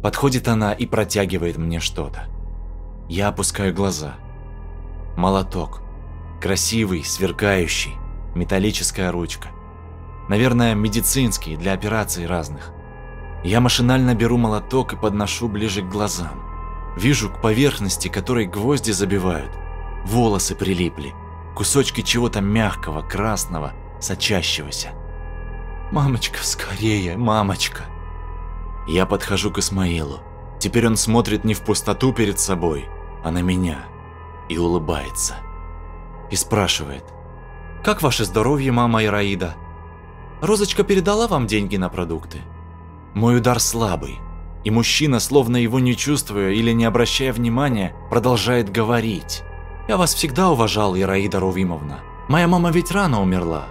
Подходит она и протягивает мне что-то. Я опускаю глаза. Молоток. Красивый, сверкающий, металлическая ручка. Наверное, медицинский, для операций разных. Я машинально беру молоток и подношу ближе к глазам. Вижу к поверхности, которой гвозди забивают. Волосы прилипли. Кусочки чего-то мягкого, красного, сочащегося. «Мамочка, скорее, мамочка!» Я подхожу к Исмаилу. Теперь он смотрит не в пустоту перед собой, а на меня. И улыбается. И спрашивает. «Как ваше здоровье, мама Ираида? Розочка передала вам деньги на продукты?» Мой удар слабый, и мужчина, словно его не чувствуя или не обращая внимания, продолжает говорить. «Я вас всегда уважал, Ираида Рувимовна. Моя мама ведь рано умерла.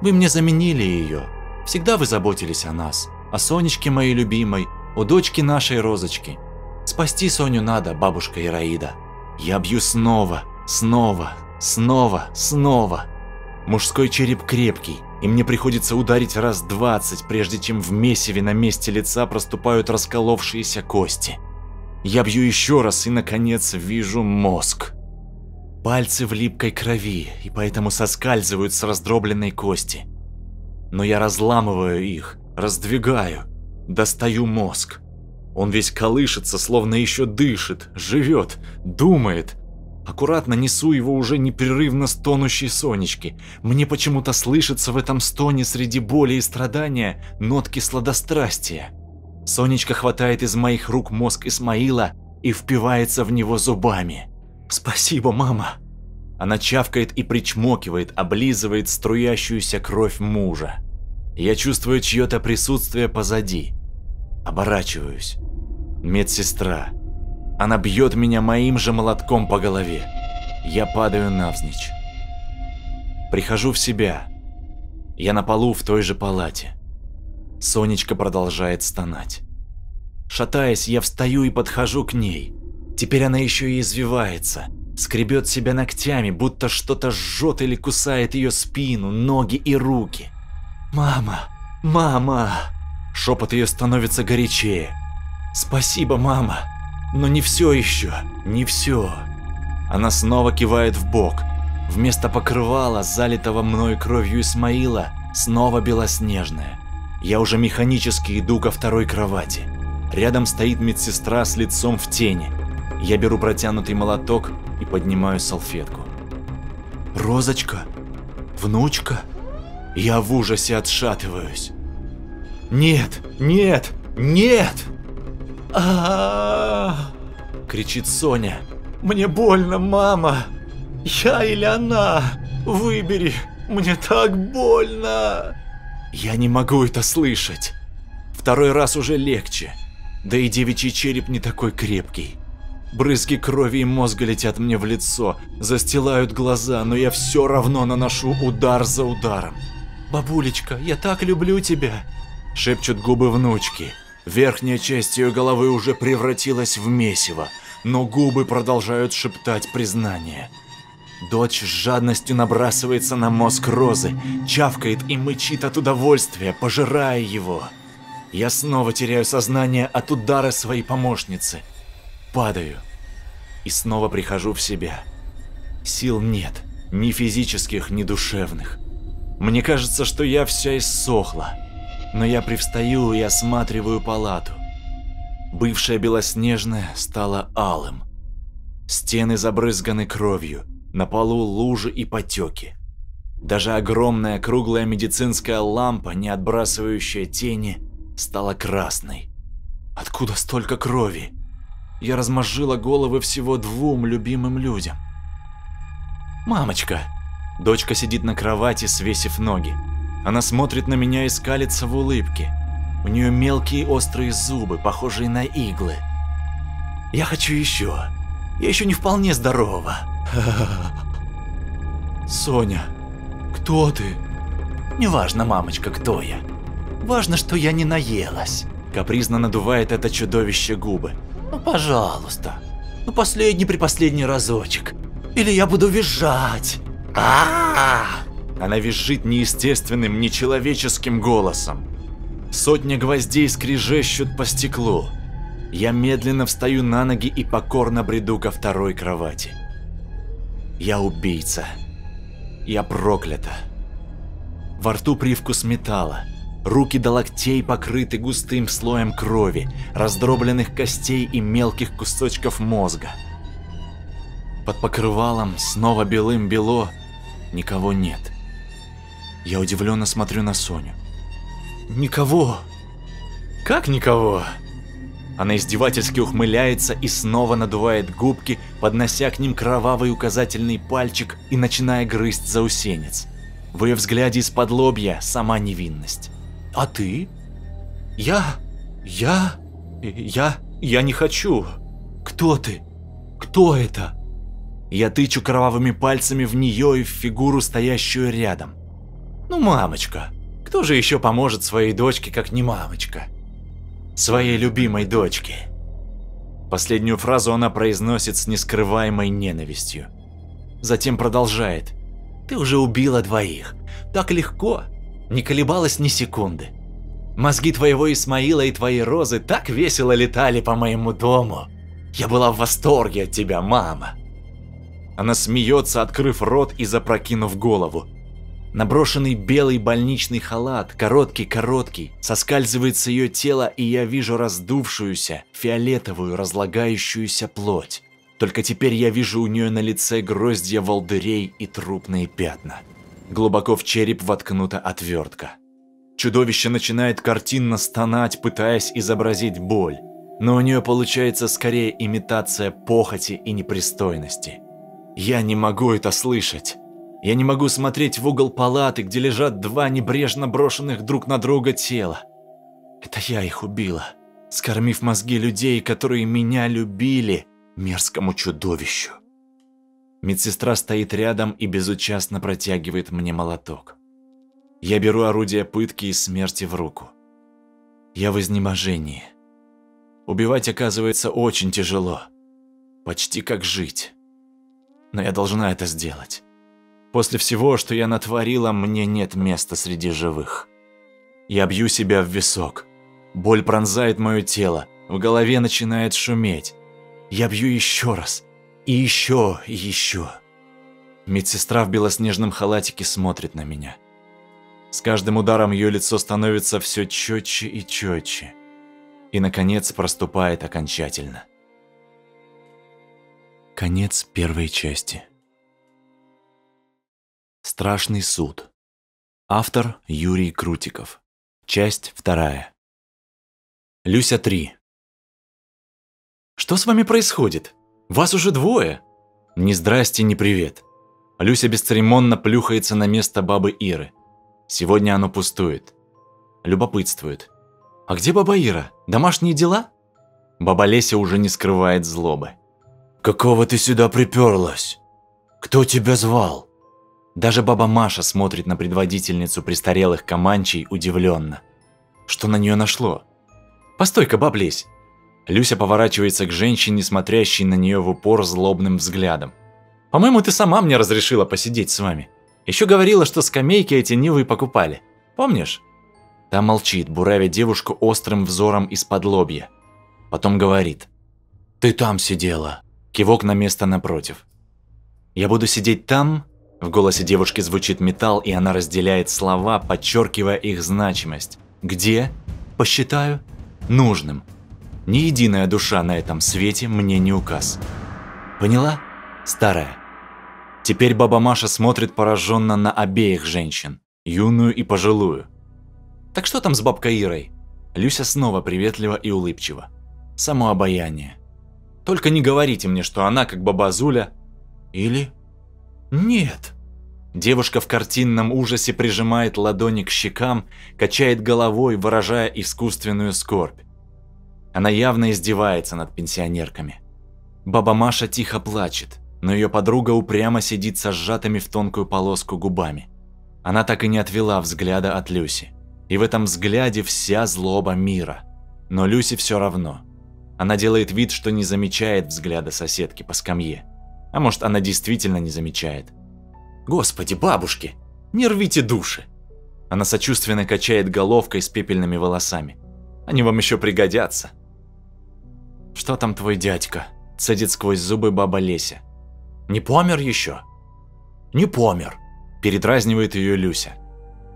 Вы мне заменили ее. Всегда вы заботились о нас, о Сонечке моей любимой, о дочке нашей Розочки. Спасти Соню надо, бабушка Ираида. Я бью снова, снова, снова, снова. Мужской череп крепкий, и мне приходится ударить раз двадцать, прежде чем в месиве на месте лица проступают расколовшиеся кости. Я бью еще раз и, наконец, вижу мозг. Пальцы в липкой крови, и поэтому соскальзывают с раздробленной кости. Но я разламываю их, раздвигаю, достаю мозг. Он весь колышется, словно еще дышит, живет, думает, Аккуратно несу его уже непрерывно стонущей Сонечки. Мне почему-то слышится в этом стоне среди боли и страдания нотки сладострастия. Сонечка хватает из моих рук мозг Исмаила и впивается в него зубами. «Спасибо, мама!» Она чавкает и причмокивает, облизывает струящуюся кровь мужа. Я чувствую чье-то присутствие позади. Оборачиваюсь. Медсестра. Она бьет меня моим же молотком по голове. Я падаю навзничь. Прихожу в себя. Я на полу в той же палате. Сонечка продолжает стонать. Шатаясь, я встаю и подхожу к ней. Теперь она еще и извивается, скребет себя ногтями, будто что-то жжет или кусает ее спину, ноги и руки. «Мама! Мама!» Шепот ее становится горячее. «Спасибо, мама! Но не все еще, не все!» Она снова кивает в бок. Вместо покрывала, залитого мной кровью Исмаила, снова белоснежная. Я уже механически иду ко второй кровати. Рядом стоит медсестра с лицом в тени. Я беру протянутый молоток и поднимаю салфетку. «Розочка? Внучка?» Я в ужасе отшатываюсь. «Нет! Нет! Нет!» а, кричит Соня. «Мне больно, мама! Я или она? Выбери! Мне так больно!» Я не могу это слышать. Второй раз уже легче. Да и девичий череп не такой крепкий. Брызги крови и мозга летят мне в лицо, застилают глаза, но я все равно наношу удар за ударом. «Бабулечка, я так люблю тебя!» – шепчут губы внучки. Верхняя часть ее головы уже превратилась в месиво, но губы продолжают шептать признание. Дочь с жадностью набрасывается на мозг Розы, чавкает и мычит от удовольствия, пожирая его. Я снова теряю сознание от удара своей помощницы. Падаю. И снова прихожу в себя. Сил нет, ни физических, ни душевных. Мне кажется, что я вся иссохла. Но я привстаю и осматриваю палату. Бывшая белоснежная стала алым. Стены забрызганы кровью, на полу лужи и потеки. Даже огромная круглая медицинская лампа, не отбрасывающая тени, стала красной. Откуда столько крови? Я размозжила головы всего двум любимым людям. «Мамочка!» Дочка сидит на кровати, свесив ноги. Она смотрит на меня и скалится в улыбке. У нее мелкие острые зубы, похожие на иглы. Я хочу еще. Я еще не вполне здорова. Соня, кто ты? Неважно, мамочка, кто я. Важно, что я не наелась. Капризно надувает это чудовище губы. Ну, пожалуйста. Ну, последний при последний разочек. Или я буду визжать. А, -а, а Она визжит неестественным, нечеловеческим голосом. Сотня гвоздей скрежещут по стеклу. Я медленно встаю на ноги и покорно бреду ко второй кровати. Я убийца. Я проклята. Во рту привкус металла. Руки до локтей покрыты густым слоем крови, раздробленных костей и мелких кусочков мозга. Под покрывалом снова белым-бело, никого нет. Я удивленно смотрю на Соню. Никого. Как никого? Она издевательски ухмыляется и снова надувает губки, поднося к ним кровавый указательный пальчик и начиная грызть заусенец. В ее взгляде из-под лобья сама невинность. А ты? Я? Я? Я? Я не хочу. Кто ты? Кто это? Я тычу кровавыми пальцами в нее и в фигуру, стоящую рядом. Ну, мамочка. Кто же еще поможет своей дочке, как не мамочка? Своей любимой дочке. Последнюю фразу она произносит с нескрываемой ненавистью. Затем продолжает. Ты уже убила двоих. Так легко не колебалась ни секунды. Мозги твоего Исмаила и твоей Розы так весело летали по моему дому. Я была в восторге от тебя, мама. Она смеется, открыв рот и запрокинув голову. Наброшенный белый больничный халат, короткий-короткий, соскальзывает с ее тела, и я вижу раздувшуюся, фиолетовую, разлагающуюся плоть. Только теперь я вижу у нее на лице гроздья волдырей и трупные пятна. Глубоко в череп воткнута отвертка. Чудовище начинает картинно стонать, пытаясь изобразить боль. Но у нее получается скорее имитация похоти и непристойности. Я не могу это слышать. Я не могу смотреть в угол палаты, где лежат два небрежно брошенных друг на друга тела. Это я их убила, скормив мозги людей, которые меня любили, мерзкому чудовищу. Медсестра стоит рядом и безучастно протягивает мне молоток. Я беру орудие пытки и смерти в руку. Я в изнеможении. Убивать оказывается очень тяжело. Почти как жить. Но я должна это сделать. После всего, что я натворила, мне нет места среди живых. Я бью себя в висок. Боль пронзает мое тело, в голове начинает шуметь. Я бью еще раз. И еще, и еще. Медсестра в белоснежном халатике смотрит на меня. С каждым ударом ее лицо становится все четче и четче. И, наконец, проступает окончательно. Конец первой части. Страшный суд. Автор Юрий Крутиков. Часть вторая. Люся 3. Что с вами происходит? Вас уже двое. Ни здрасте, ни привет. Люся бесцеремонно плюхается на место бабы Иры. Сегодня оно пустует. Любопытствует. «А где баба Ира? Домашние дела?» Баба Леся уже не скрывает злобы. «Какого ты сюда приперлась? Кто тебя звал?» Даже баба Маша смотрит на предводительницу престарелых команчей удивленно. Что на нее нашло? «Постой-ка, баб Лесь!» Люся поворачивается к женщине, смотрящей на нее в упор злобным взглядом. «По-моему, ты сама мне разрешила посидеть с вами. Еще говорила, что скамейки эти не вы покупали. Помнишь?» Та молчит, буравя девушку острым взором из-под лобья. Потом говорит. «Ты там сидела». Кивок на место напротив. «Я буду сидеть там?» В голосе девушки звучит металл, и она разделяет слова, подчеркивая их значимость. «Где?» «Посчитаю?» «Нужным». Ни единая душа на этом свете мне не указ. Поняла? Старая. Теперь баба Маша смотрит пораженно на обеих женщин, юную и пожилую. Так что там с бабкой Ирой? Люся снова приветлива и улыбчива. Само обаяние. Только не говорите мне, что она как баба Зуля. Или... Нет. Девушка в картинном ужасе прижимает ладони к щекам, качает головой, выражая искусственную скорбь. Она явно издевается над пенсионерками. Баба Маша тихо плачет, но ее подруга упрямо сидит со сжатыми в тонкую полоску губами. Она так и не отвела взгляда от Люси. И в этом взгляде вся злоба мира. Но Люси все равно. Она делает вид, что не замечает взгляда соседки по скамье. А может, она действительно не замечает. «Господи, бабушки, не рвите души!» Она сочувственно качает головкой с пепельными волосами. «Они вам еще пригодятся!» «Что там твой дядька?» – цедит сквозь зубы баба Леся. Не помер еще?» «Не помер», – передразнивает ее Люся.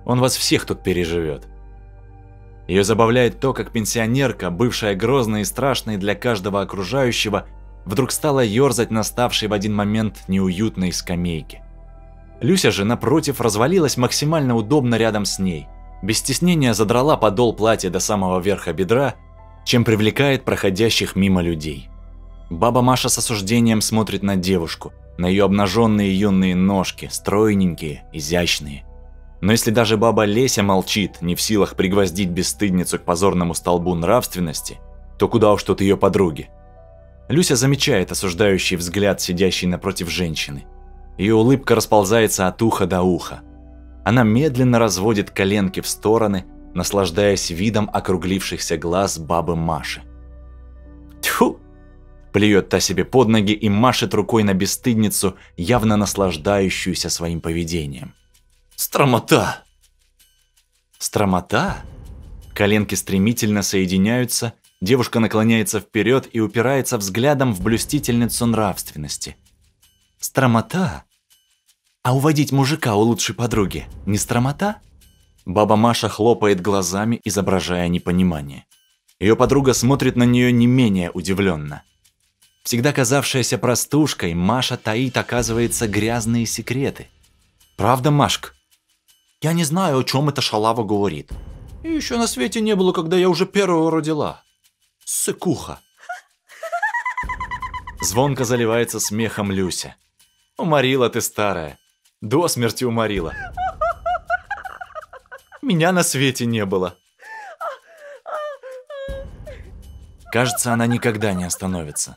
«Он вас всех тут переживет». Ее забавляет то, как пенсионерка, бывшая грозной и страшной для каждого окружающего, вдруг стала ерзать на ставшей в один момент неуютной скамейке. Люся же, напротив, развалилась максимально удобно рядом с ней. Без стеснения задрала подол платья до самого верха бедра, чем привлекает проходящих мимо людей. Баба Маша с осуждением смотрит на девушку, на ее обнаженные юные ножки, стройненькие, изящные. Но если даже баба Леся молчит, не в силах пригвоздить бесстыдницу к позорному столбу нравственности, то куда уж тут ее подруги. Люся замечает осуждающий взгляд сидящей напротив женщины. Ее улыбка расползается от уха до уха. Она медленно разводит коленки в стороны, наслаждаясь видом округлившихся глаз бабы Маши. Тьфу! Плюет та себе под ноги и машет рукой на бесстыдницу, явно наслаждающуюся своим поведением. «Стромота!» «Стромота?» Коленки стремительно соединяются, девушка наклоняется вперед и упирается взглядом в блюстительницу нравственности. «Стромота? А уводить мужика у лучшей подруги не стромота?» Баба Маша хлопает глазами, изображая непонимание. Ее подруга смотрит на нее не менее удивленно. Всегда казавшаяся простушкой, Маша таит, оказывается, грязные секреты. Правда, Машк? Я не знаю, о чем эта шалава говорит. И еще на свете не было, когда я уже первого родила. Сыкуха. Звонко заливается смехом Люся. Уморила ты старая. До смерти уморила. Меня на свете не было. Кажется, она никогда не остановится.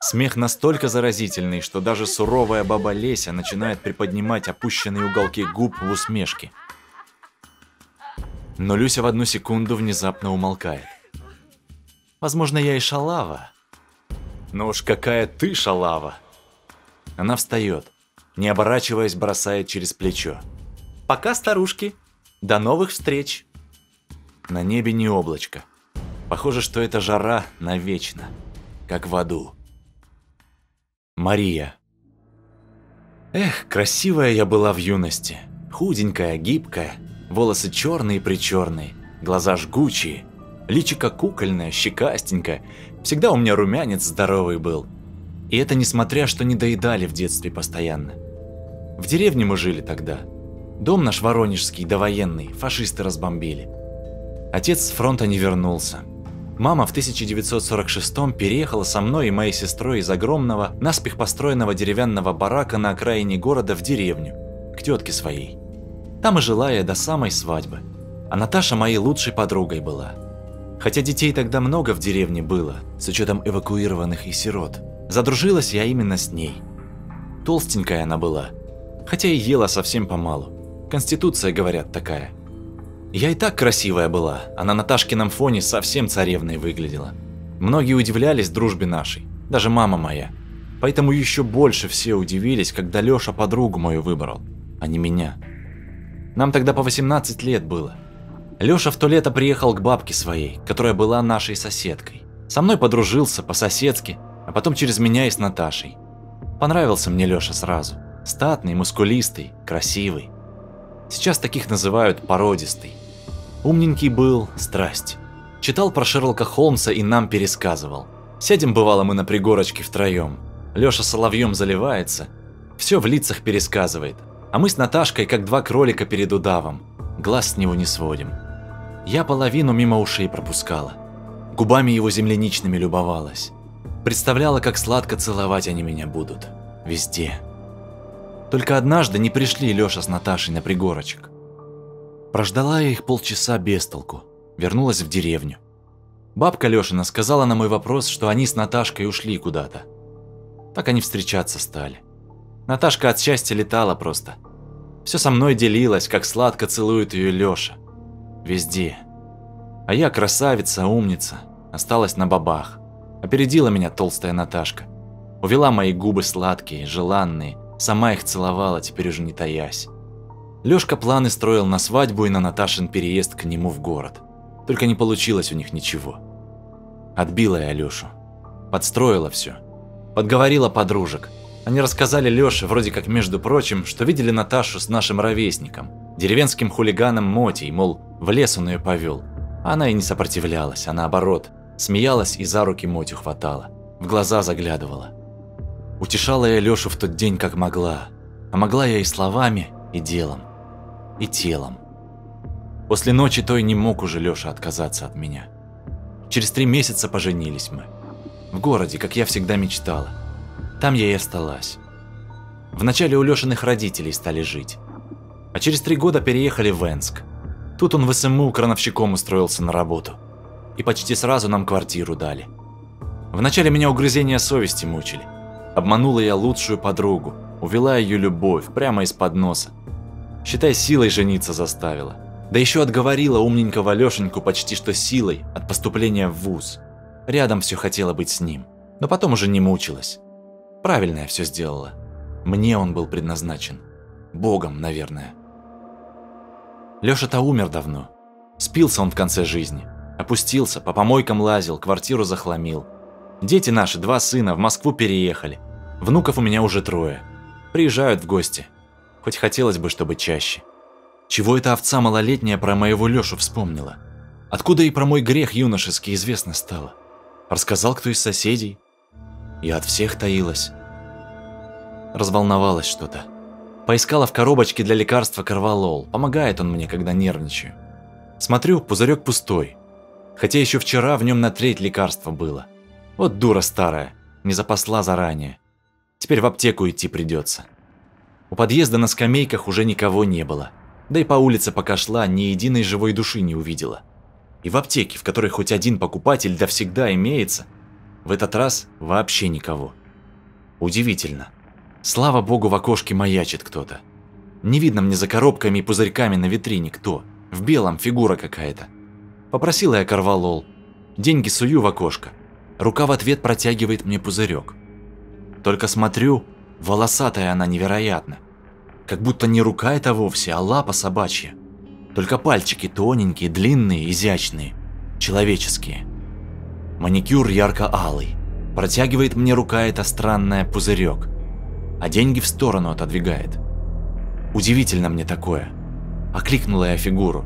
Смех настолько заразительный, что даже суровая баба Леся начинает приподнимать опущенные уголки губ в усмешке. Но Люся в одну секунду внезапно умолкает. Возможно, я и шалава. Но уж какая ты шалава. Она встает, не оборачиваясь, бросает через плечо. Пока, старушки. До новых встреч. На небе не облачко. Похоже, что эта жара навечно, как в аду. Мария. Эх, красивая я была в юности. Худенькая, гибкая, волосы черные причерные, глаза жгучие, личико кукольное, щекастенькое. Всегда у меня румянец здоровый был. И это несмотря, что не доедали в детстве постоянно. В деревне мы жили тогда. Дом наш воронежский, довоенный, фашисты разбомбили. Отец с фронта не вернулся. Мама в 1946-м переехала со мной и моей сестрой из огромного, наспех построенного деревянного барака на окраине города в деревню, к тетке своей. Там и жила я до самой свадьбы. А Наташа моей лучшей подругой была. Хотя детей тогда много в деревне было, с учетом эвакуированных и сирот. Задружилась я именно с ней. Толстенькая она была, хотя и ела совсем помалу. Конституция, говорят, такая. Я и так красивая была, а на Наташкином фоне совсем царевной выглядела. Многие удивлялись дружбе нашей, даже мама моя. Поэтому еще больше все удивились, когда Лёша подругу мою выбрал, а не меня. Нам тогда по 18 лет было. Лёша в то лето приехал к бабке своей, которая была нашей соседкой. Со мной подружился по-соседски, а потом через меня и с Наташей. Понравился мне Лёша сразу. Статный, мускулистый, красивый. Сейчас таких называют породистый. Умненький был, страсть. Читал про Шерлока Холмса и нам пересказывал. Сядем, бывало, мы на пригорочке втроем. Лёша соловьем заливается, все в лицах пересказывает. А мы с Наташкой, как два кролика перед удавом. Глаз с него не сводим. Я половину мимо ушей пропускала. Губами его земляничными любовалась. Представляла, как сладко целовать они меня будут. Везде. Только однажды не пришли Лёша с Наташей на пригорочек. Прождала я их полчаса без толку. Вернулась в деревню. Бабка Лёшина сказала на мой вопрос, что они с Наташкой ушли куда-то. Так они встречаться стали. Наташка от счастья летала просто. Все со мной делилась, как сладко целует ее Лёша. Везде. А я красавица, умница. Осталась на бабах. Опередила меня толстая Наташка. Увела мои губы сладкие, желанные, Сама их целовала, теперь уже не таясь. Лёшка планы строил на свадьбу и на Наташин переезд к нему в город. Только не получилось у них ничего. Отбила я Алёшу. Подстроила все. Подговорила подружек. Они рассказали Лёше, вроде как между прочим, что видели Наташу с нашим ровесником, деревенским хулиганом Мотей, мол, в лес он ее повел. Она и не сопротивлялась, а наоборот, смеялась и за руки Мотю хватала, в глаза заглядывала. Утешала я Лёшу в тот день как могла, а могла я и словами, и делом, и телом. После ночи той не мог уже Лёша отказаться от меня. Через три месяца поженились мы. В городе, как я всегда мечтала. Там я и осталась. Вначале у Лёшиных родителей стали жить. А через три года переехали в Энск. Тут он в СМУ крановщиком устроился на работу. И почти сразу нам квартиру дали. Вначале меня угрызения совести мучили. Обманула я лучшую подругу, увела ее любовь прямо из-под носа. Считай, силой жениться заставила. Да еще отговорила умненького Лешеньку почти что силой от поступления в вуз. Рядом все хотела быть с ним, но потом уже не мучилась. Правильно я все сделала. Мне он был предназначен. Богом, наверное. Лёша-то умер давно. Спился он в конце жизни. Опустился, по помойкам лазил, квартиру захламил. Дети наши, два сына, в Москву переехали. Внуков у меня уже трое. Приезжают в гости. Хоть хотелось бы, чтобы чаще. Чего эта овца малолетняя про моего Лёшу вспомнила? Откуда и про мой грех юношеский известно стало? Рассказал кто из соседей? Я от всех таилась. Разволновалась что-то. Поискала в коробочке для лекарства корвалол. Помогает он мне, когда нервничаю. Смотрю, пузырек пустой. Хотя еще вчера в нем на треть лекарства было. Вот дура старая, не запасла заранее. Теперь в аптеку идти придется. У подъезда на скамейках уже никого не было. Да и по улице пока шла, ни единой живой души не увидела. И в аптеке, в которой хоть один покупатель да всегда имеется, в этот раз вообще никого. Удивительно. Слава богу, в окошке маячит кто-то. Не видно мне за коробками и пузырьками на витрине кто. В белом фигура какая-то. Попросила я корвалол. Деньги сую в окошко. Рука в ответ протягивает мне пузырек. Только смотрю, волосатая она невероятно. Как будто не рука это вовсе, а лапа собачья. Только пальчики тоненькие, длинные, изящные, человеческие. Маникюр ярко-алый. Протягивает мне рука эта странная пузырек, а деньги в сторону отодвигает. Удивительно мне такое. Окликнула я фигуру.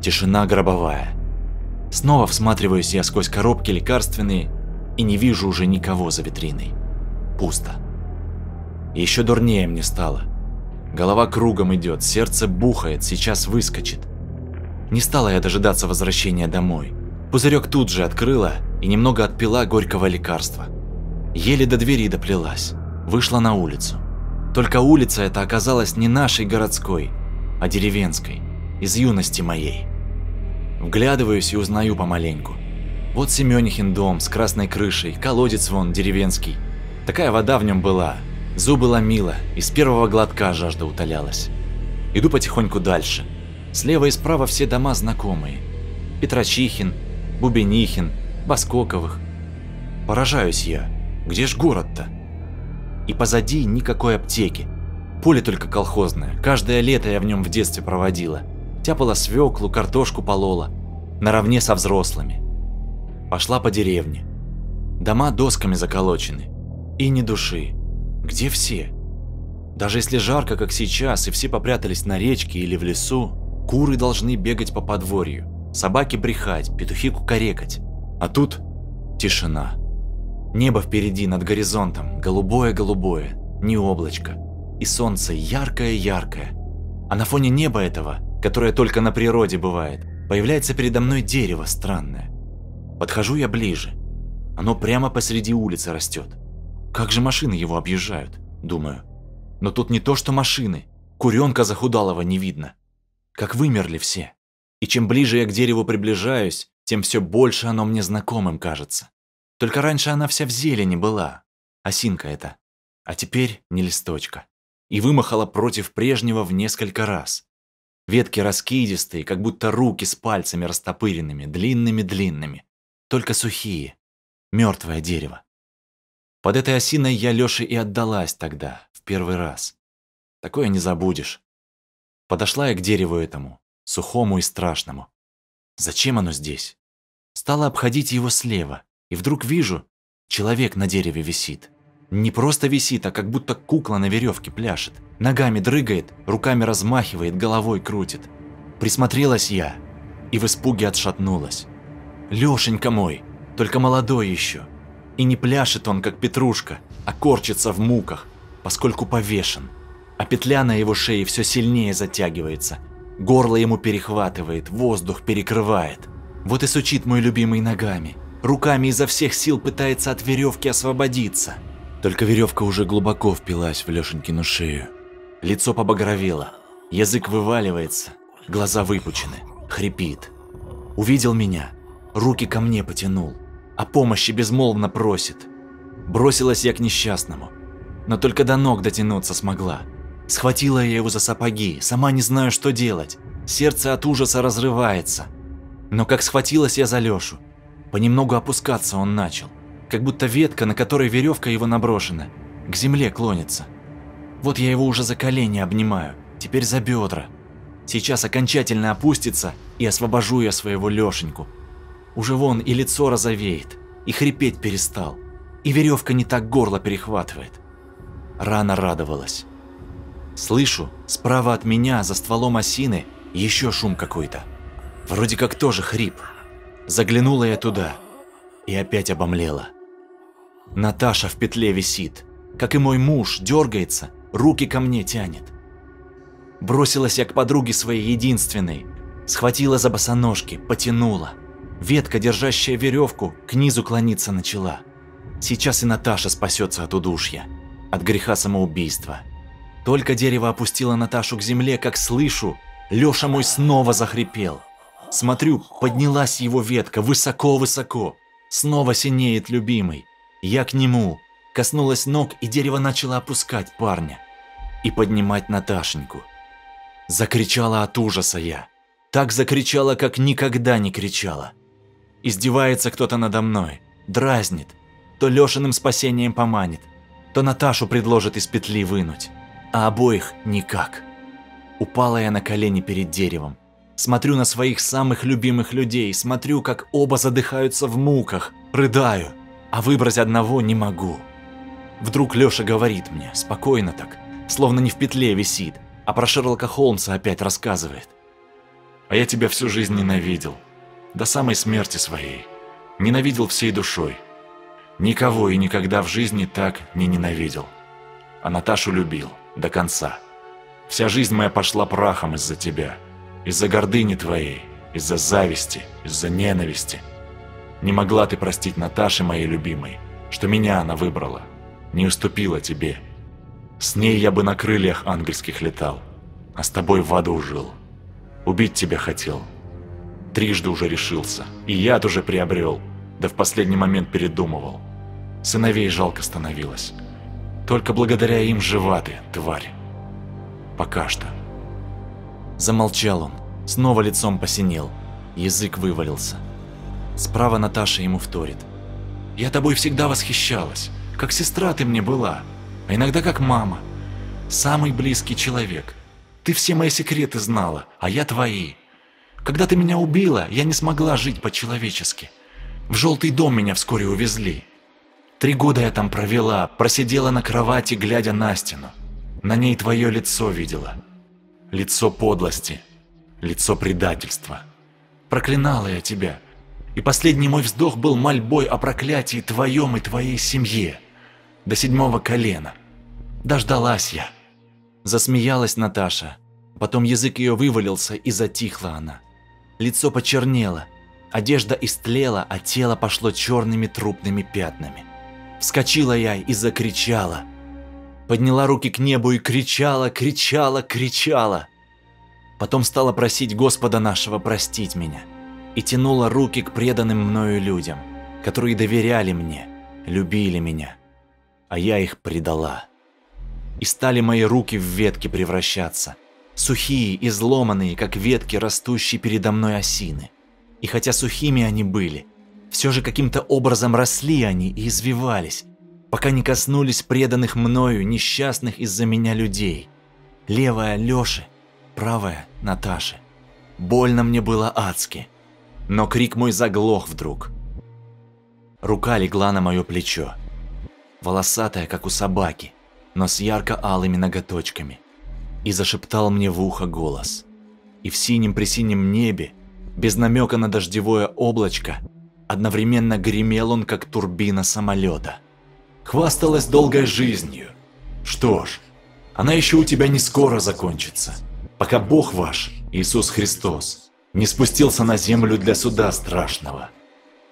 Тишина гробовая. Снова всматриваюсь я сквозь коробки лекарственные и не вижу уже никого за витриной. Пусто. Еще дурнее мне стало. Голова кругом идет, сердце бухает, сейчас выскочит. Не стала я дожидаться возвращения домой. Пузырек тут же открыла и немного отпила горького лекарства. Еле до двери доплелась, вышла на улицу. Только улица эта оказалась не нашей городской, а деревенской, из юности моей. Вглядываюсь и узнаю помаленьку. Вот Семенихин дом с красной крышей, колодец вон деревенский. Такая вода в нем была, зубы ломила, и с первого глотка жажда утолялась. Иду потихоньку дальше. Слева и справа все дома знакомые. Петрочихин, Бубенихин, Баскоковых. Поражаюсь я, где ж город-то? И позади никакой аптеки. Поле только колхозное, каждое лето я в нем в детстве проводила. Тяпала свеклу, картошку полола, наравне со взрослыми. Пошла по деревне. Дома досками заколочены. И ни души. Где все? Даже если жарко, как сейчас, и все попрятались на речке или в лесу, куры должны бегать по подворью. Собаки брехать, петухи кукарекать. А тут тишина. Небо впереди над горизонтом, голубое-голубое, не облачко. И солнце яркое-яркое. А на фоне неба этого, которое только на природе бывает, появляется передо мной дерево странное. Подхожу я ближе. Оно прямо посреди улицы растет. Как же машины его объезжают, думаю. Но тут не то что машины, куренка захудалого не видно. Как вымерли все. И чем ближе я к дереву приближаюсь, тем все больше оно мне знакомым кажется. Только раньше она вся в зелени была, осинка эта, а теперь не листочка. И вымахала против прежнего в несколько раз. Ветки раскидистые, как будто руки с пальцами растопыренными, длинными-длинными. Только сухие. Мертвое дерево. Под этой осиной я Лёше и отдалась тогда, в первый раз. Такое не забудешь. Подошла я к дереву этому, сухому и страшному. Зачем оно здесь? Стала обходить его слева, и вдруг вижу, человек на дереве висит. Не просто висит, а как будто кукла на веревке пляшет. Ногами дрыгает, руками размахивает, головой крутит. Присмотрелась я и в испуге отшатнулась. Лёшенька мой, только молодой еще. И не пляшет он, как петрушка, а корчится в муках, поскольку повешен. А петля на его шее все сильнее затягивается, Горло ему перехватывает, воздух перекрывает. Вот и сучит мой любимый ногами. Руками изо всех сил пытается от веревки освободиться. Только веревка уже глубоко впилась в Лешенькину шею. Лицо побагровело, язык вываливается, глаза выпучены, хрипит. Увидел меня, руки ко мне потянул, о помощи безмолвно просит. Бросилась я к несчастному, но только до ног дотянуться смогла. Схватила я его за сапоги, сама не знаю, что делать. Сердце от ужаса разрывается. Но как схватилась я за Лёшу, понемногу опускаться он начал, как будто ветка, на которой веревка его наброшена, к земле клонится. Вот я его уже за колени обнимаю, теперь за бедра. Сейчас окончательно опустится и освобожу я своего Лёшеньку. Уже вон и лицо розовеет, и хрипеть перестал, и веревка не так горло перехватывает. Рана радовалась. Слышу, справа от меня, за стволом осины, еще шум какой-то. Вроде как тоже хрип. Заглянула я туда и опять обомлела. Наташа в петле висит, как и мой муж, дергается, руки ко мне тянет. Бросилась я к подруге своей единственной, Схватила за босоножки, потянула. Ветка, держащая веревку, к низу клониться начала. Сейчас и Наташа спасется от удушья, от греха самоубийства. Только дерево опустило Наташу к земле, как слышу, Лёша мой снова захрипел. Смотрю, поднялась его ветка высоко-высоко. Снова синеет любимый. Я к нему. Коснулась ног, и дерево начало опускать парня. И поднимать Наташеньку. Закричала от ужаса я. Так закричала, как никогда не кричала. Издевается кто-то надо мной, дразнит, то Лешиным спасением поманит, то Наташу предложит из петли вынуть, а обоих никак. Упала я на колени перед деревом, смотрю на своих самых любимых людей, смотрю, как оба задыхаются в муках, рыдаю, а выбрать одного не могу. Вдруг Лёша говорит мне, спокойно так, словно не в петле висит, а про Шерлока Холмса опять рассказывает. А я тебя всю жизнь ненавидел. До самой смерти своей. Ненавидел всей душой. Никого и никогда в жизни так не ненавидел. А Наташу любил. До конца. Вся жизнь моя пошла прахом из-за тебя. Из-за гордыни твоей. Из-за зависти. Из-за ненависти. Не могла ты простить Наташе, моей любимой, что меня она выбрала. Не уступила тебе. С ней я бы на крыльях ангельских летал. А с тобой в аду жил. Убить тебя хотел. Трижды уже решился. И яд уже приобрел. Да в последний момент передумывал. Сыновей жалко становилось. Только благодаря им жива ты, тварь. Пока что. Замолчал он. Снова лицом посинел. Язык вывалился. Справа Наташа ему вторит. «Я тобой всегда восхищалась. Как сестра ты мне была. А иногда как мама. Самый близкий человек. Ты все мои секреты знала, а я твои. Когда ты меня убила, я не смогла жить по-человечески. В желтый дом меня вскоре увезли. Три года я там провела, просидела на кровати, глядя на стену. На ней твое лицо видела. Лицо подлости, лицо предательства. Проклинала я тебя. И последний мой вздох был мольбой о проклятии твоем и твоей семье. До седьмого колена. Дождалась я. Засмеялась Наташа. Потом язык ее вывалился, и затихла она. Лицо почернело, одежда истлела, а тело пошло черными трупными пятнами. Вскочила я и закричала. Подняла руки к небу и кричала, кричала, кричала. Потом стала просить Господа нашего простить меня. И тянула руки к преданным мною людям, которые доверяли мне, любили меня. А я их предала и стали мои руки в ветки превращаться. Сухие, изломанные, как ветки, растущие передо мной осины. И хотя сухими они были, все же каким-то образом росли они и извивались, пока не коснулись преданных мною, несчастных из-за меня людей. Левая Лёши, правая Наташи. Больно мне было адски, но крик мой заглох вдруг. Рука легла на мое плечо, волосатая, как у собаки, но с ярко-алыми ноготочками, и зашептал мне в ухо голос. И в синем-пресинем небе, без намека на дождевое облачко, одновременно гремел он, как турбина самолета. Хвасталась долгой жизнью. Что ж, она еще у тебя не скоро закончится, пока Бог ваш, Иисус Христос, не спустился на землю для суда страшного.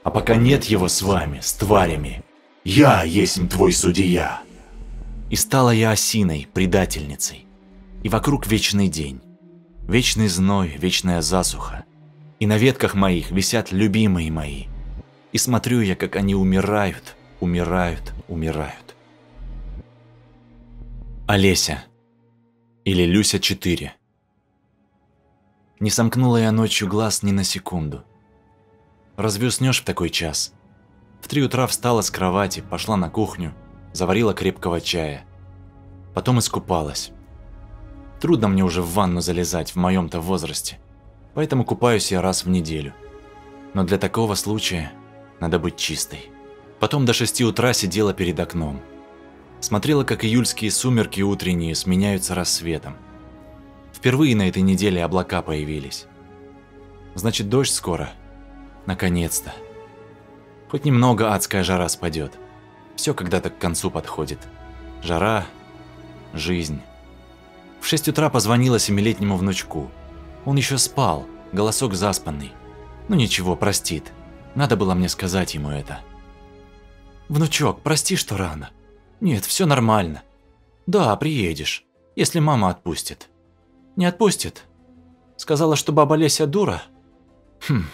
А пока нет его с вами, с тварями, я есть твой судья. И стала я осиной, предательницей. И вокруг вечный день. Вечный зной, вечная засуха. И на ветках моих висят любимые мои. И смотрю я, как они умирают, умирают, умирают. Олеся. Или Люся 4. Не сомкнула я ночью глаз ни на секунду. Разве уснешь в такой час? В три утра встала с кровати, пошла на кухню, заварила крепкого чая. Потом искупалась. Трудно мне уже в ванну залезать в моем-то возрасте, поэтому купаюсь я раз в неделю. Но для такого случая надо быть чистой. Потом до шести утра сидела перед окном. Смотрела, как июльские сумерки утренние сменяются рассветом. Впервые на этой неделе облака появились. Значит, дождь скоро. Наконец-то. Хоть немного адская жара спадет. Все когда-то к концу подходит. Жара, жизнь. В шесть утра позвонила семилетнему внучку. Он еще спал, голосок заспанный. Ну ничего, простит. Надо было мне сказать ему это. Внучок, прости, что рано. Нет, все нормально. Да, приедешь, если мама отпустит. Не отпустит? Сказала, что баба Леся дура? Хм,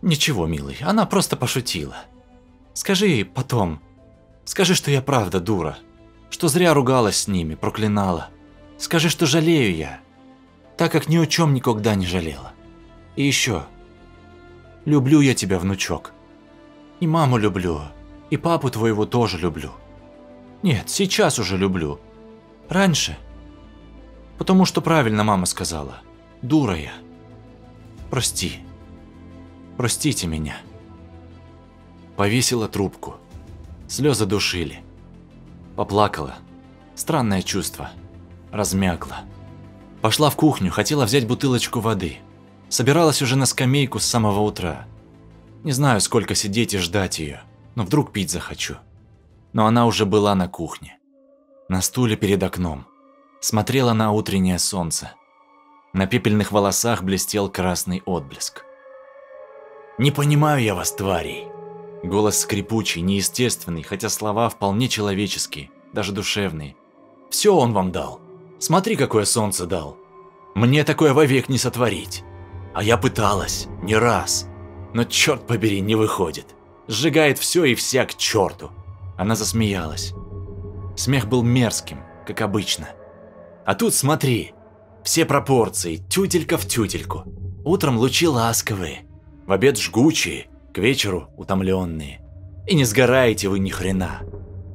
ничего, милый, она просто пошутила. Скажи потом, скажи, что я правда дура, что зря ругалась с ними, проклинала. Скажи, что жалею я, так как ни о чем никогда не жалела. И еще, люблю я тебя, внучок. И маму люблю, и папу твоего тоже люблю. Нет, сейчас уже люблю. Раньше. Потому что правильно мама сказала. Дура я. Прости. Простите меня. Повесила трубку. Слезы душили. Поплакала. Странное чувство. Размякла. Пошла в кухню, хотела взять бутылочку воды. Собиралась уже на скамейку с самого утра. Не знаю, сколько сидеть и ждать ее, но вдруг пить захочу. Но она уже была на кухне. На стуле перед окном. Смотрела на утреннее солнце. На пепельных волосах блестел красный отблеск. «Не понимаю я вас, тварей!» Голос скрипучий, неестественный, хотя слова вполне человеческие, даже душевные. «Все он вам дал. Смотри, какое солнце дал. Мне такое вовек не сотворить. А я пыталась, не раз. Но черт побери, не выходит. Сжигает все и вся к черту. Она засмеялась. Смех был мерзким, как обычно. А тут смотри, все пропорции, тютелька в тютельку. Утром лучи ласковые, в обед жгучие, к вечеру утомленные. И не сгораете вы ни хрена.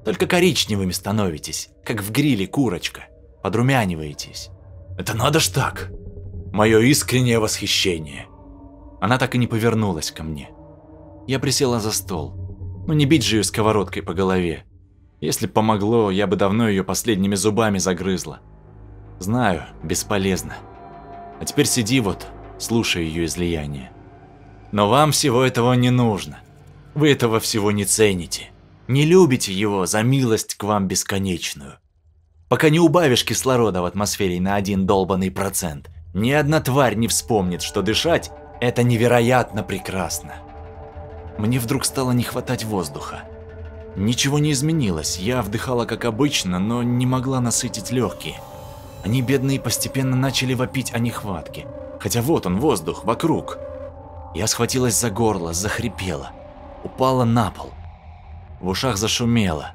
Только коричневыми становитесь, как в гриле курочка. Подрумяниваетесь. Это надо ж так. Мое искреннее восхищение. Она так и не повернулась ко мне. Я присела за стол. Ну не бить же ее сковородкой по голове. Если б помогло, я бы давно ее последними зубами загрызла. Знаю, бесполезно. А теперь сиди вот, слушай ее излияние. Но вам всего этого не нужно. Вы этого всего не цените. Не любите его за милость к вам бесконечную. Пока не убавишь кислорода в атмосфере на один долбанный процент, ни одна тварь не вспомнит, что дышать – это невероятно прекрасно. Мне вдруг стало не хватать воздуха. Ничего не изменилось, я вдыхала как обычно, но не могла насытить легкие. Они, бедные, постепенно начали вопить о нехватке. Хотя вот он, воздух, вокруг. Я схватилась за горло, захрипела. Упала на пол. В ушах зашумело.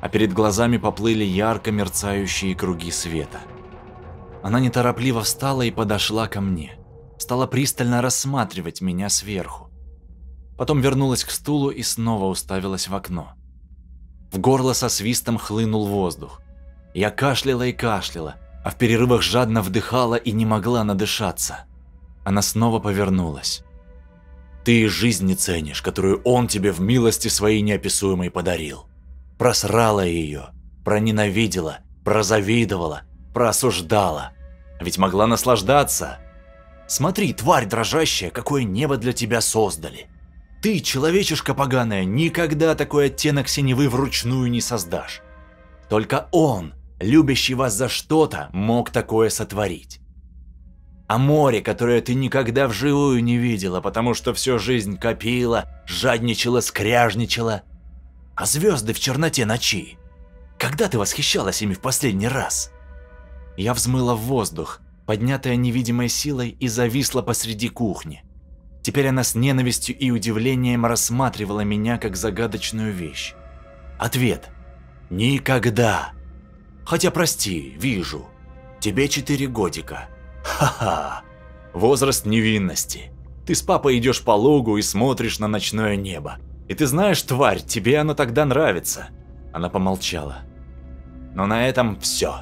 А перед глазами поплыли ярко мерцающие круги света. Она неторопливо встала и подошла ко мне. Стала пристально рассматривать меня сверху. Потом вернулась к стулу и снова уставилась в окно. В горло со свистом хлынул воздух. Я кашляла и кашляла, а в перерывах жадно вдыхала и не могла надышаться. Она снова повернулась. «Ты жизнь не ценишь, которую он тебе в милости своей неописуемой подарил. Просрала ее, проненавидела, прозавидовала, проосуждала. Ведь могла наслаждаться. Смотри, тварь дрожащая, какое небо для тебя создали. Ты, человечишка поганая, никогда такой оттенок синевы вручную не создашь. Только он, любящий вас за что-то, мог такое сотворить а море, которое ты никогда вживую не видела, потому что всю жизнь копила, жадничала, скряжничала. А звезды в черноте ночи. Когда ты восхищалась ими в последний раз? Я взмыла в воздух, поднятая невидимой силой, и зависла посреди кухни. Теперь она с ненавистью и удивлением рассматривала меня как загадочную вещь. Ответ. Никогда. Хотя прости, вижу. Тебе четыре годика. Ха-ха. Возраст невинности. Ты с папой идешь по лугу и смотришь на ночное небо. И ты знаешь, тварь, тебе оно тогда нравится. Она помолчала. Но на этом все.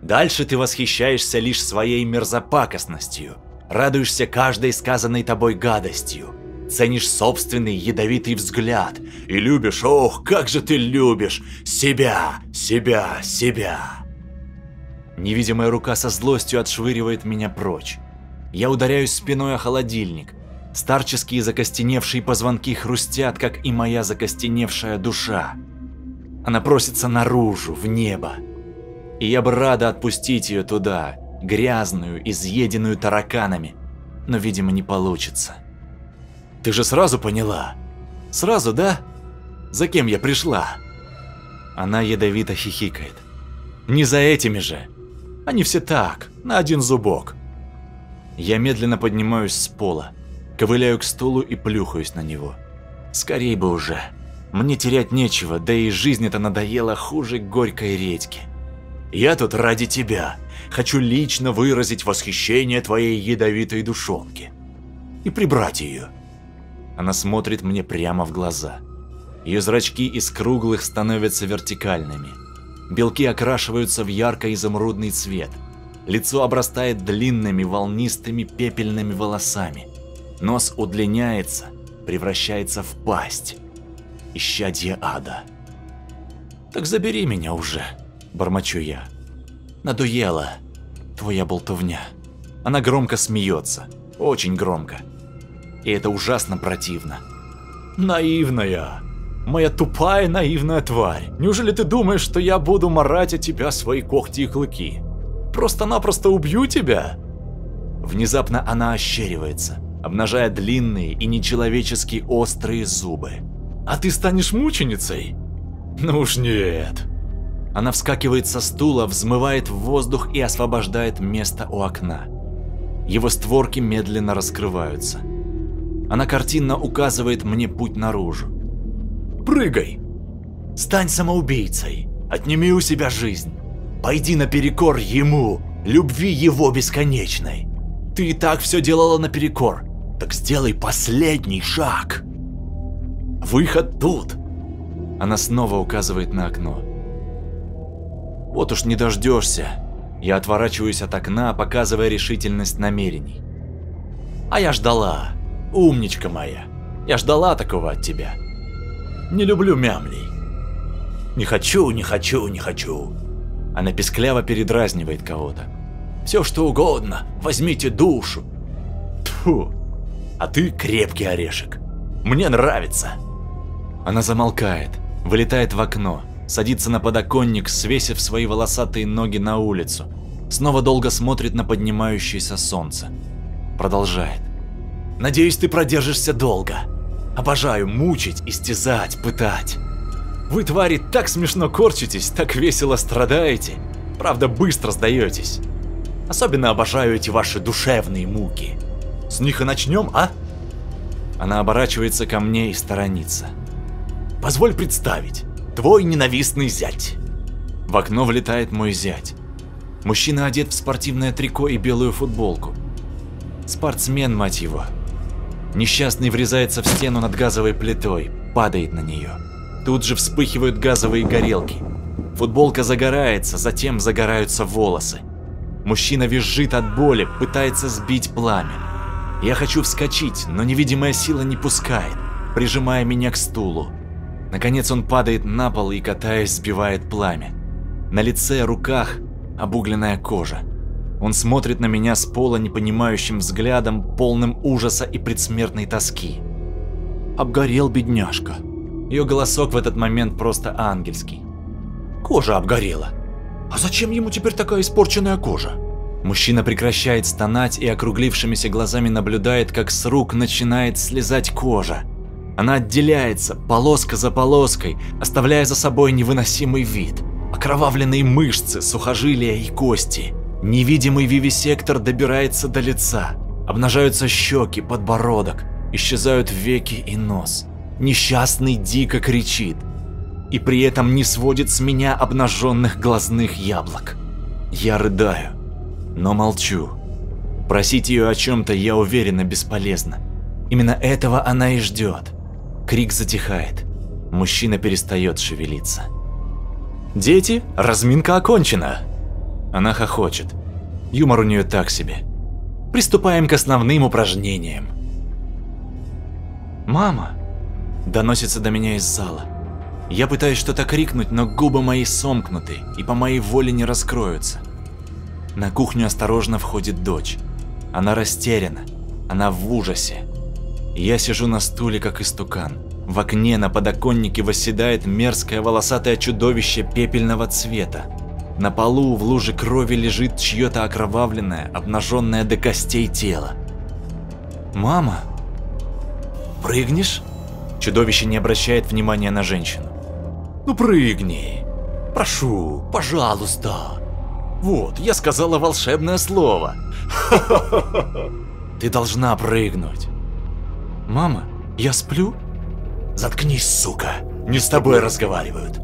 Дальше ты восхищаешься лишь своей мерзопакостностью, радуешься каждой сказанной тобой гадостью, ценишь собственный ядовитый взгляд и любишь, ох, как же ты любишь, себя, себя, себя. Невидимая рука со злостью отшвыривает меня прочь. Я ударяюсь спиной о холодильник. Старческие закостеневшие позвонки хрустят, как и моя закостеневшая душа. Она просится наружу, в небо. И я бы рада отпустить ее туда, грязную, изъеденную тараканами, но, видимо, не получится. Ты же сразу поняла? Сразу, да? За кем я пришла? Она ядовито хихикает. Не за этими же. Они все так, на один зубок. Я медленно поднимаюсь с пола, ковыляю к стулу и плюхаюсь на него. Скорей бы уже. Мне терять нечего, да и жизнь эта надоела хуже горькой редьки. Я тут ради тебя. Хочу лично выразить восхищение твоей ядовитой душонки. И прибрать ее. Она смотрит мне прямо в глаза. Ее зрачки из круглых становятся вертикальными. Белки окрашиваются в ярко-изумрудный цвет. Лицо обрастает длинными волнистыми пепельными волосами. Нос удлиняется, превращается в пасть. Исчадье ада. «Так забери меня уже», – бормочу я. «Надоело твоя болтовня». Она громко смеется, очень громко. И это ужасно противно. «Наивная», Моя тупая наивная тварь. Неужели ты думаешь, что я буду марать от тебя свои когти и клыки? Просто-напросто убью тебя? Внезапно она ощеривается, обнажая длинные и нечеловечески острые зубы. А ты станешь мученицей? Ну уж нет. Она вскакивает со стула, взмывает в воздух и освобождает место у окна. Его створки медленно раскрываются. Она картинно указывает мне путь наружу. Прыгай! Стань самоубийцей, отними у себя жизнь. Пойди наперекор ему, любви его бесконечной. Ты и так все делала наперекор, так сделай последний шаг. Выход тут. Она снова указывает на окно. Вот уж не дождешься. Я отворачиваюсь от окна, показывая решительность намерений. А я ждала, умничка моя. Я ждала такого от тебя. Не люблю мямлей. Не хочу, не хочу, не хочу. Она пескляво передразнивает кого-то. Все что угодно, возьмите душу. Тьфу, а ты крепкий орешек. Мне нравится. Она замолкает, вылетает в окно, садится на подоконник, свесив свои волосатые ноги на улицу. Снова долго смотрит на поднимающееся солнце. Продолжает. Надеюсь, ты продержишься долго. Обожаю мучить, истязать, пытать. Вы, твари, так смешно корчитесь, так весело страдаете. Правда, быстро сдаетесь. Особенно обожаю эти ваши душевные муки. С них и начнем, а? Она оборачивается ко мне и сторонится. Позволь представить, твой ненавистный зять. В окно влетает мой зять. Мужчина одет в спортивное трико и белую футболку. Спортсмен, мать его. Несчастный врезается в стену над газовой плитой, падает на нее. Тут же вспыхивают газовые горелки. Футболка загорается, затем загораются волосы. Мужчина визжит от боли, пытается сбить пламя. Я хочу вскочить, но невидимая сила не пускает, прижимая меня к стулу. Наконец он падает на пол и, катаясь, сбивает пламя. На лице, руках обугленная кожа. Он смотрит на меня с пола непонимающим взглядом, полным ужаса и предсмертной тоски. Обгорел бедняжка. Ее голосок в этот момент просто ангельский. Кожа обгорела. А зачем ему теперь такая испорченная кожа? Мужчина прекращает стонать и округлившимися глазами наблюдает, как с рук начинает слезать кожа. Она отделяется, полоска за полоской, оставляя за собой невыносимый вид. Окровавленные мышцы, сухожилия и кости. Невидимый вивисектор добирается до лица. Обнажаются щеки, подбородок, исчезают веки и нос. Несчастный дико кричит. И при этом не сводит с меня обнаженных глазных яблок. Я рыдаю, но молчу. Просить ее о чем-то, я уверена, бесполезно. Именно этого она и ждет. Крик затихает. Мужчина перестает шевелиться. «Дети, разминка окончена!» Она хохочет. Юмор у нее так себе. Приступаем к основным упражнениям. «Мама!» Доносится до меня из зала. Я пытаюсь что-то крикнуть, но губы мои сомкнуты и по моей воле не раскроются. На кухню осторожно входит дочь. Она растеряна, она в ужасе. Я сижу на стуле, как истукан. В окне на подоконнике восседает мерзкое волосатое чудовище пепельного цвета. На полу в луже крови лежит чье-то окровавленное, обнаженное до костей тело. Мама? Прыгнешь? Чудовище не обращает внимания на женщину. Ну прыгни. Прошу, пожалуйста. Вот, я сказала волшебное слово. Ты должна прыгнуть. Мама, я сплю? Заткнись, сука. Не с тобой разговаривают.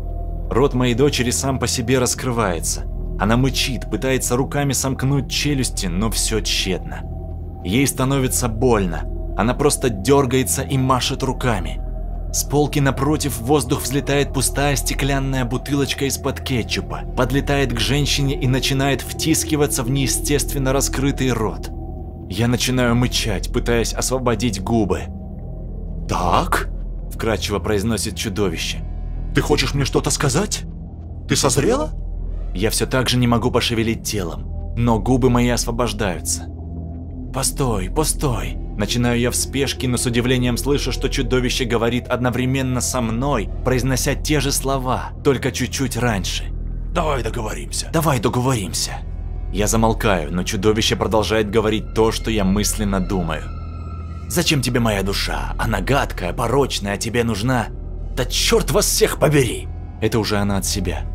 Рот моей дочери сам по себе раскрывается. Она мычит, пытается руками сомкнуть челюсти, но все тщетно. Ей становится больно. Она просто дергается и машет руками. С полки напротив в воздух взлетает пустая стеклянная бутылочка из-под кетчупа, подлетает к женщине и начинает втискиваться в неестественно раскрытый рот. Я начинаю мычать, пытаясь освободить губы. «Так?» – вкрадчиво произносит чудовище. «Ты хочешь мне что-то сказать? Ты созрела?» Я все так же не могу пошевелить телом, но губы мои освобождаются. «Постой, постой!» Начинаю я в спешке, но с удивлением слышу, что чудовище говорит одновременно со мной, произнося те же слова, только чуть-чуть раньше. Давай договоримся. Давай договоримся. Я замолкаю, но чудовище продолжает говорить то, что я мысленно думаю. Зачем тебе моя душа? Она гадкая, порочная, а тебе нужна... Да черт вас всех побери! Это уже она от себя.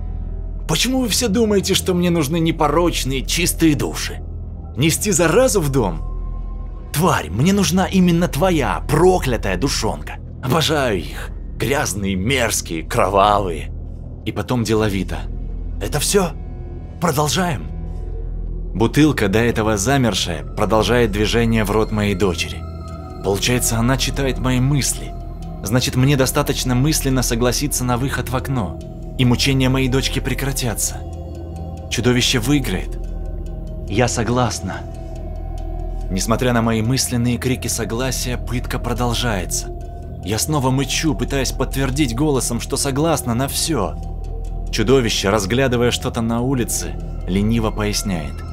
Почему вы все думаете, что мне нужны непорочные, чистые души? Нести заразу в дом? Тварь, мне нужна именно твоя, проклятая душонка. Обожаю их. Грязные, мерзкие, кровавые. И потом деловито. Это все? Продолжаем? Бутылка, до этого замершая, продолжает движение в рот моей дочери. Получается, она читает мои мысли. Значит, мне достаточно мысленно согласиться на выход в окно, и мучения моей дочки прекратятся. Чудовище выиграет. Я согласна. Несмотря на мои мысленные крики согласия, пытка продолжается. Я снова мычу, пытаясь подтвердить голосом, что согласна на все. Чудовище, разглядывая что-то на улице, лениво поясняет.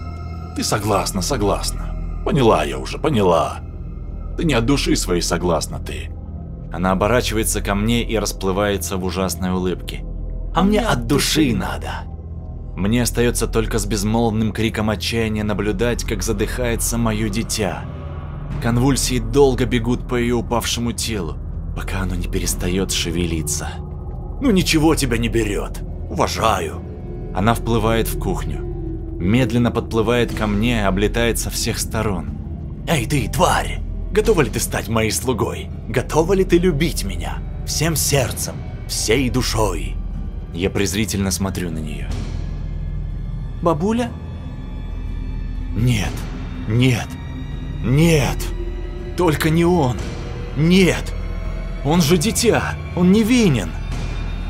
Ты согласна, согласна. Поняла я уже, поняла. Ты не от души своей согласна ты. Она оборачивается ко мне и расплывается в ужасной улыбке. А мне от души надо. Мне остается только с безмолвным криком отчаяния наблюдать, как задыхается мое дитя. Конвульсии долго бегут по ее упавшему телу, пока оно не перестает шевелиться. Ну ничего тебя не берет. Уважаю. Она вплывает в кухню. Медленно подплывает ко мне, облетает со всех сторон. Эй ты, тварь! Готова ли ты стать моей слугой? Готова ли ты любить меня? Всем сердцем, всей душой? Я презрительно смотрю на нее. Бабуля? Нет, нет, нет, только не он. Нет, он же дитя, он невинен.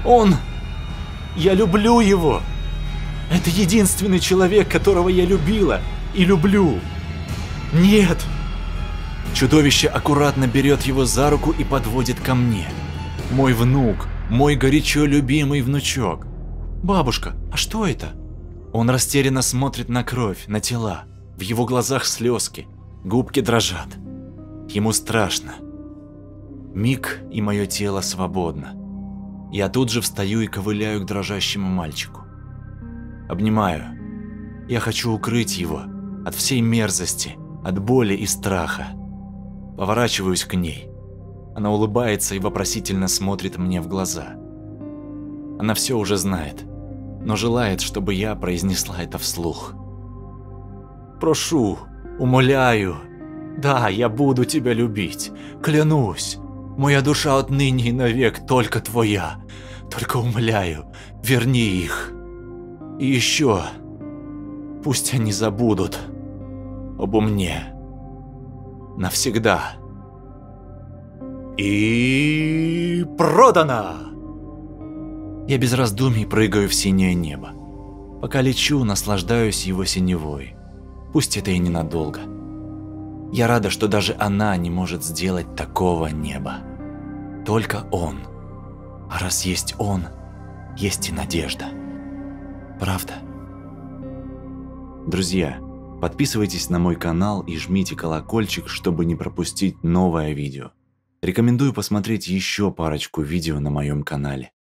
Он... Я люблю его. Это единственный человек, которого я любила и люблю. Нет. Чудовище аккуратно берет его за руку и подводит ко мне. Мой внук, мой горячо любимый внучок. Бабушка, а что это? Он растерянно смотрит на кровь, на тела. В его глазах слезки, губки дрожат. Ему страшно. Миг, и мое тело свободно. Я тут же встаю и ковыляю к дрожащему мальчику. Обнимаю. Я хочу укрыть его от всей мерзости, от боли и страха. Поворачиваюсь к ней. Она улыбается и вопросительно смотрит мне в глаза. Она все уже знает но желает, чтобы я произнесла это вслух. Прошу, умоляю. Да, я буду тебя любить, клянусь. Моя душа отныне и навек только твоя. Только умоляю, верни их. И еще, пусть они забудут обо мне. Навсегда. И продано! Я без раздумий прыгаю в синее небо. Пока лечу, наслаждаюсь его синевой. Пусть это и ненадолго. Я рада, что даже она не может сделать такого неба. Только он. А раз есть он, есть и надежда. Правда? Друзья, подписывайтесь на мой канал и жмите колокольчик, чтобы не пропустить новое видео. Рекомендую посмотреть еще парочку видео на моем канале.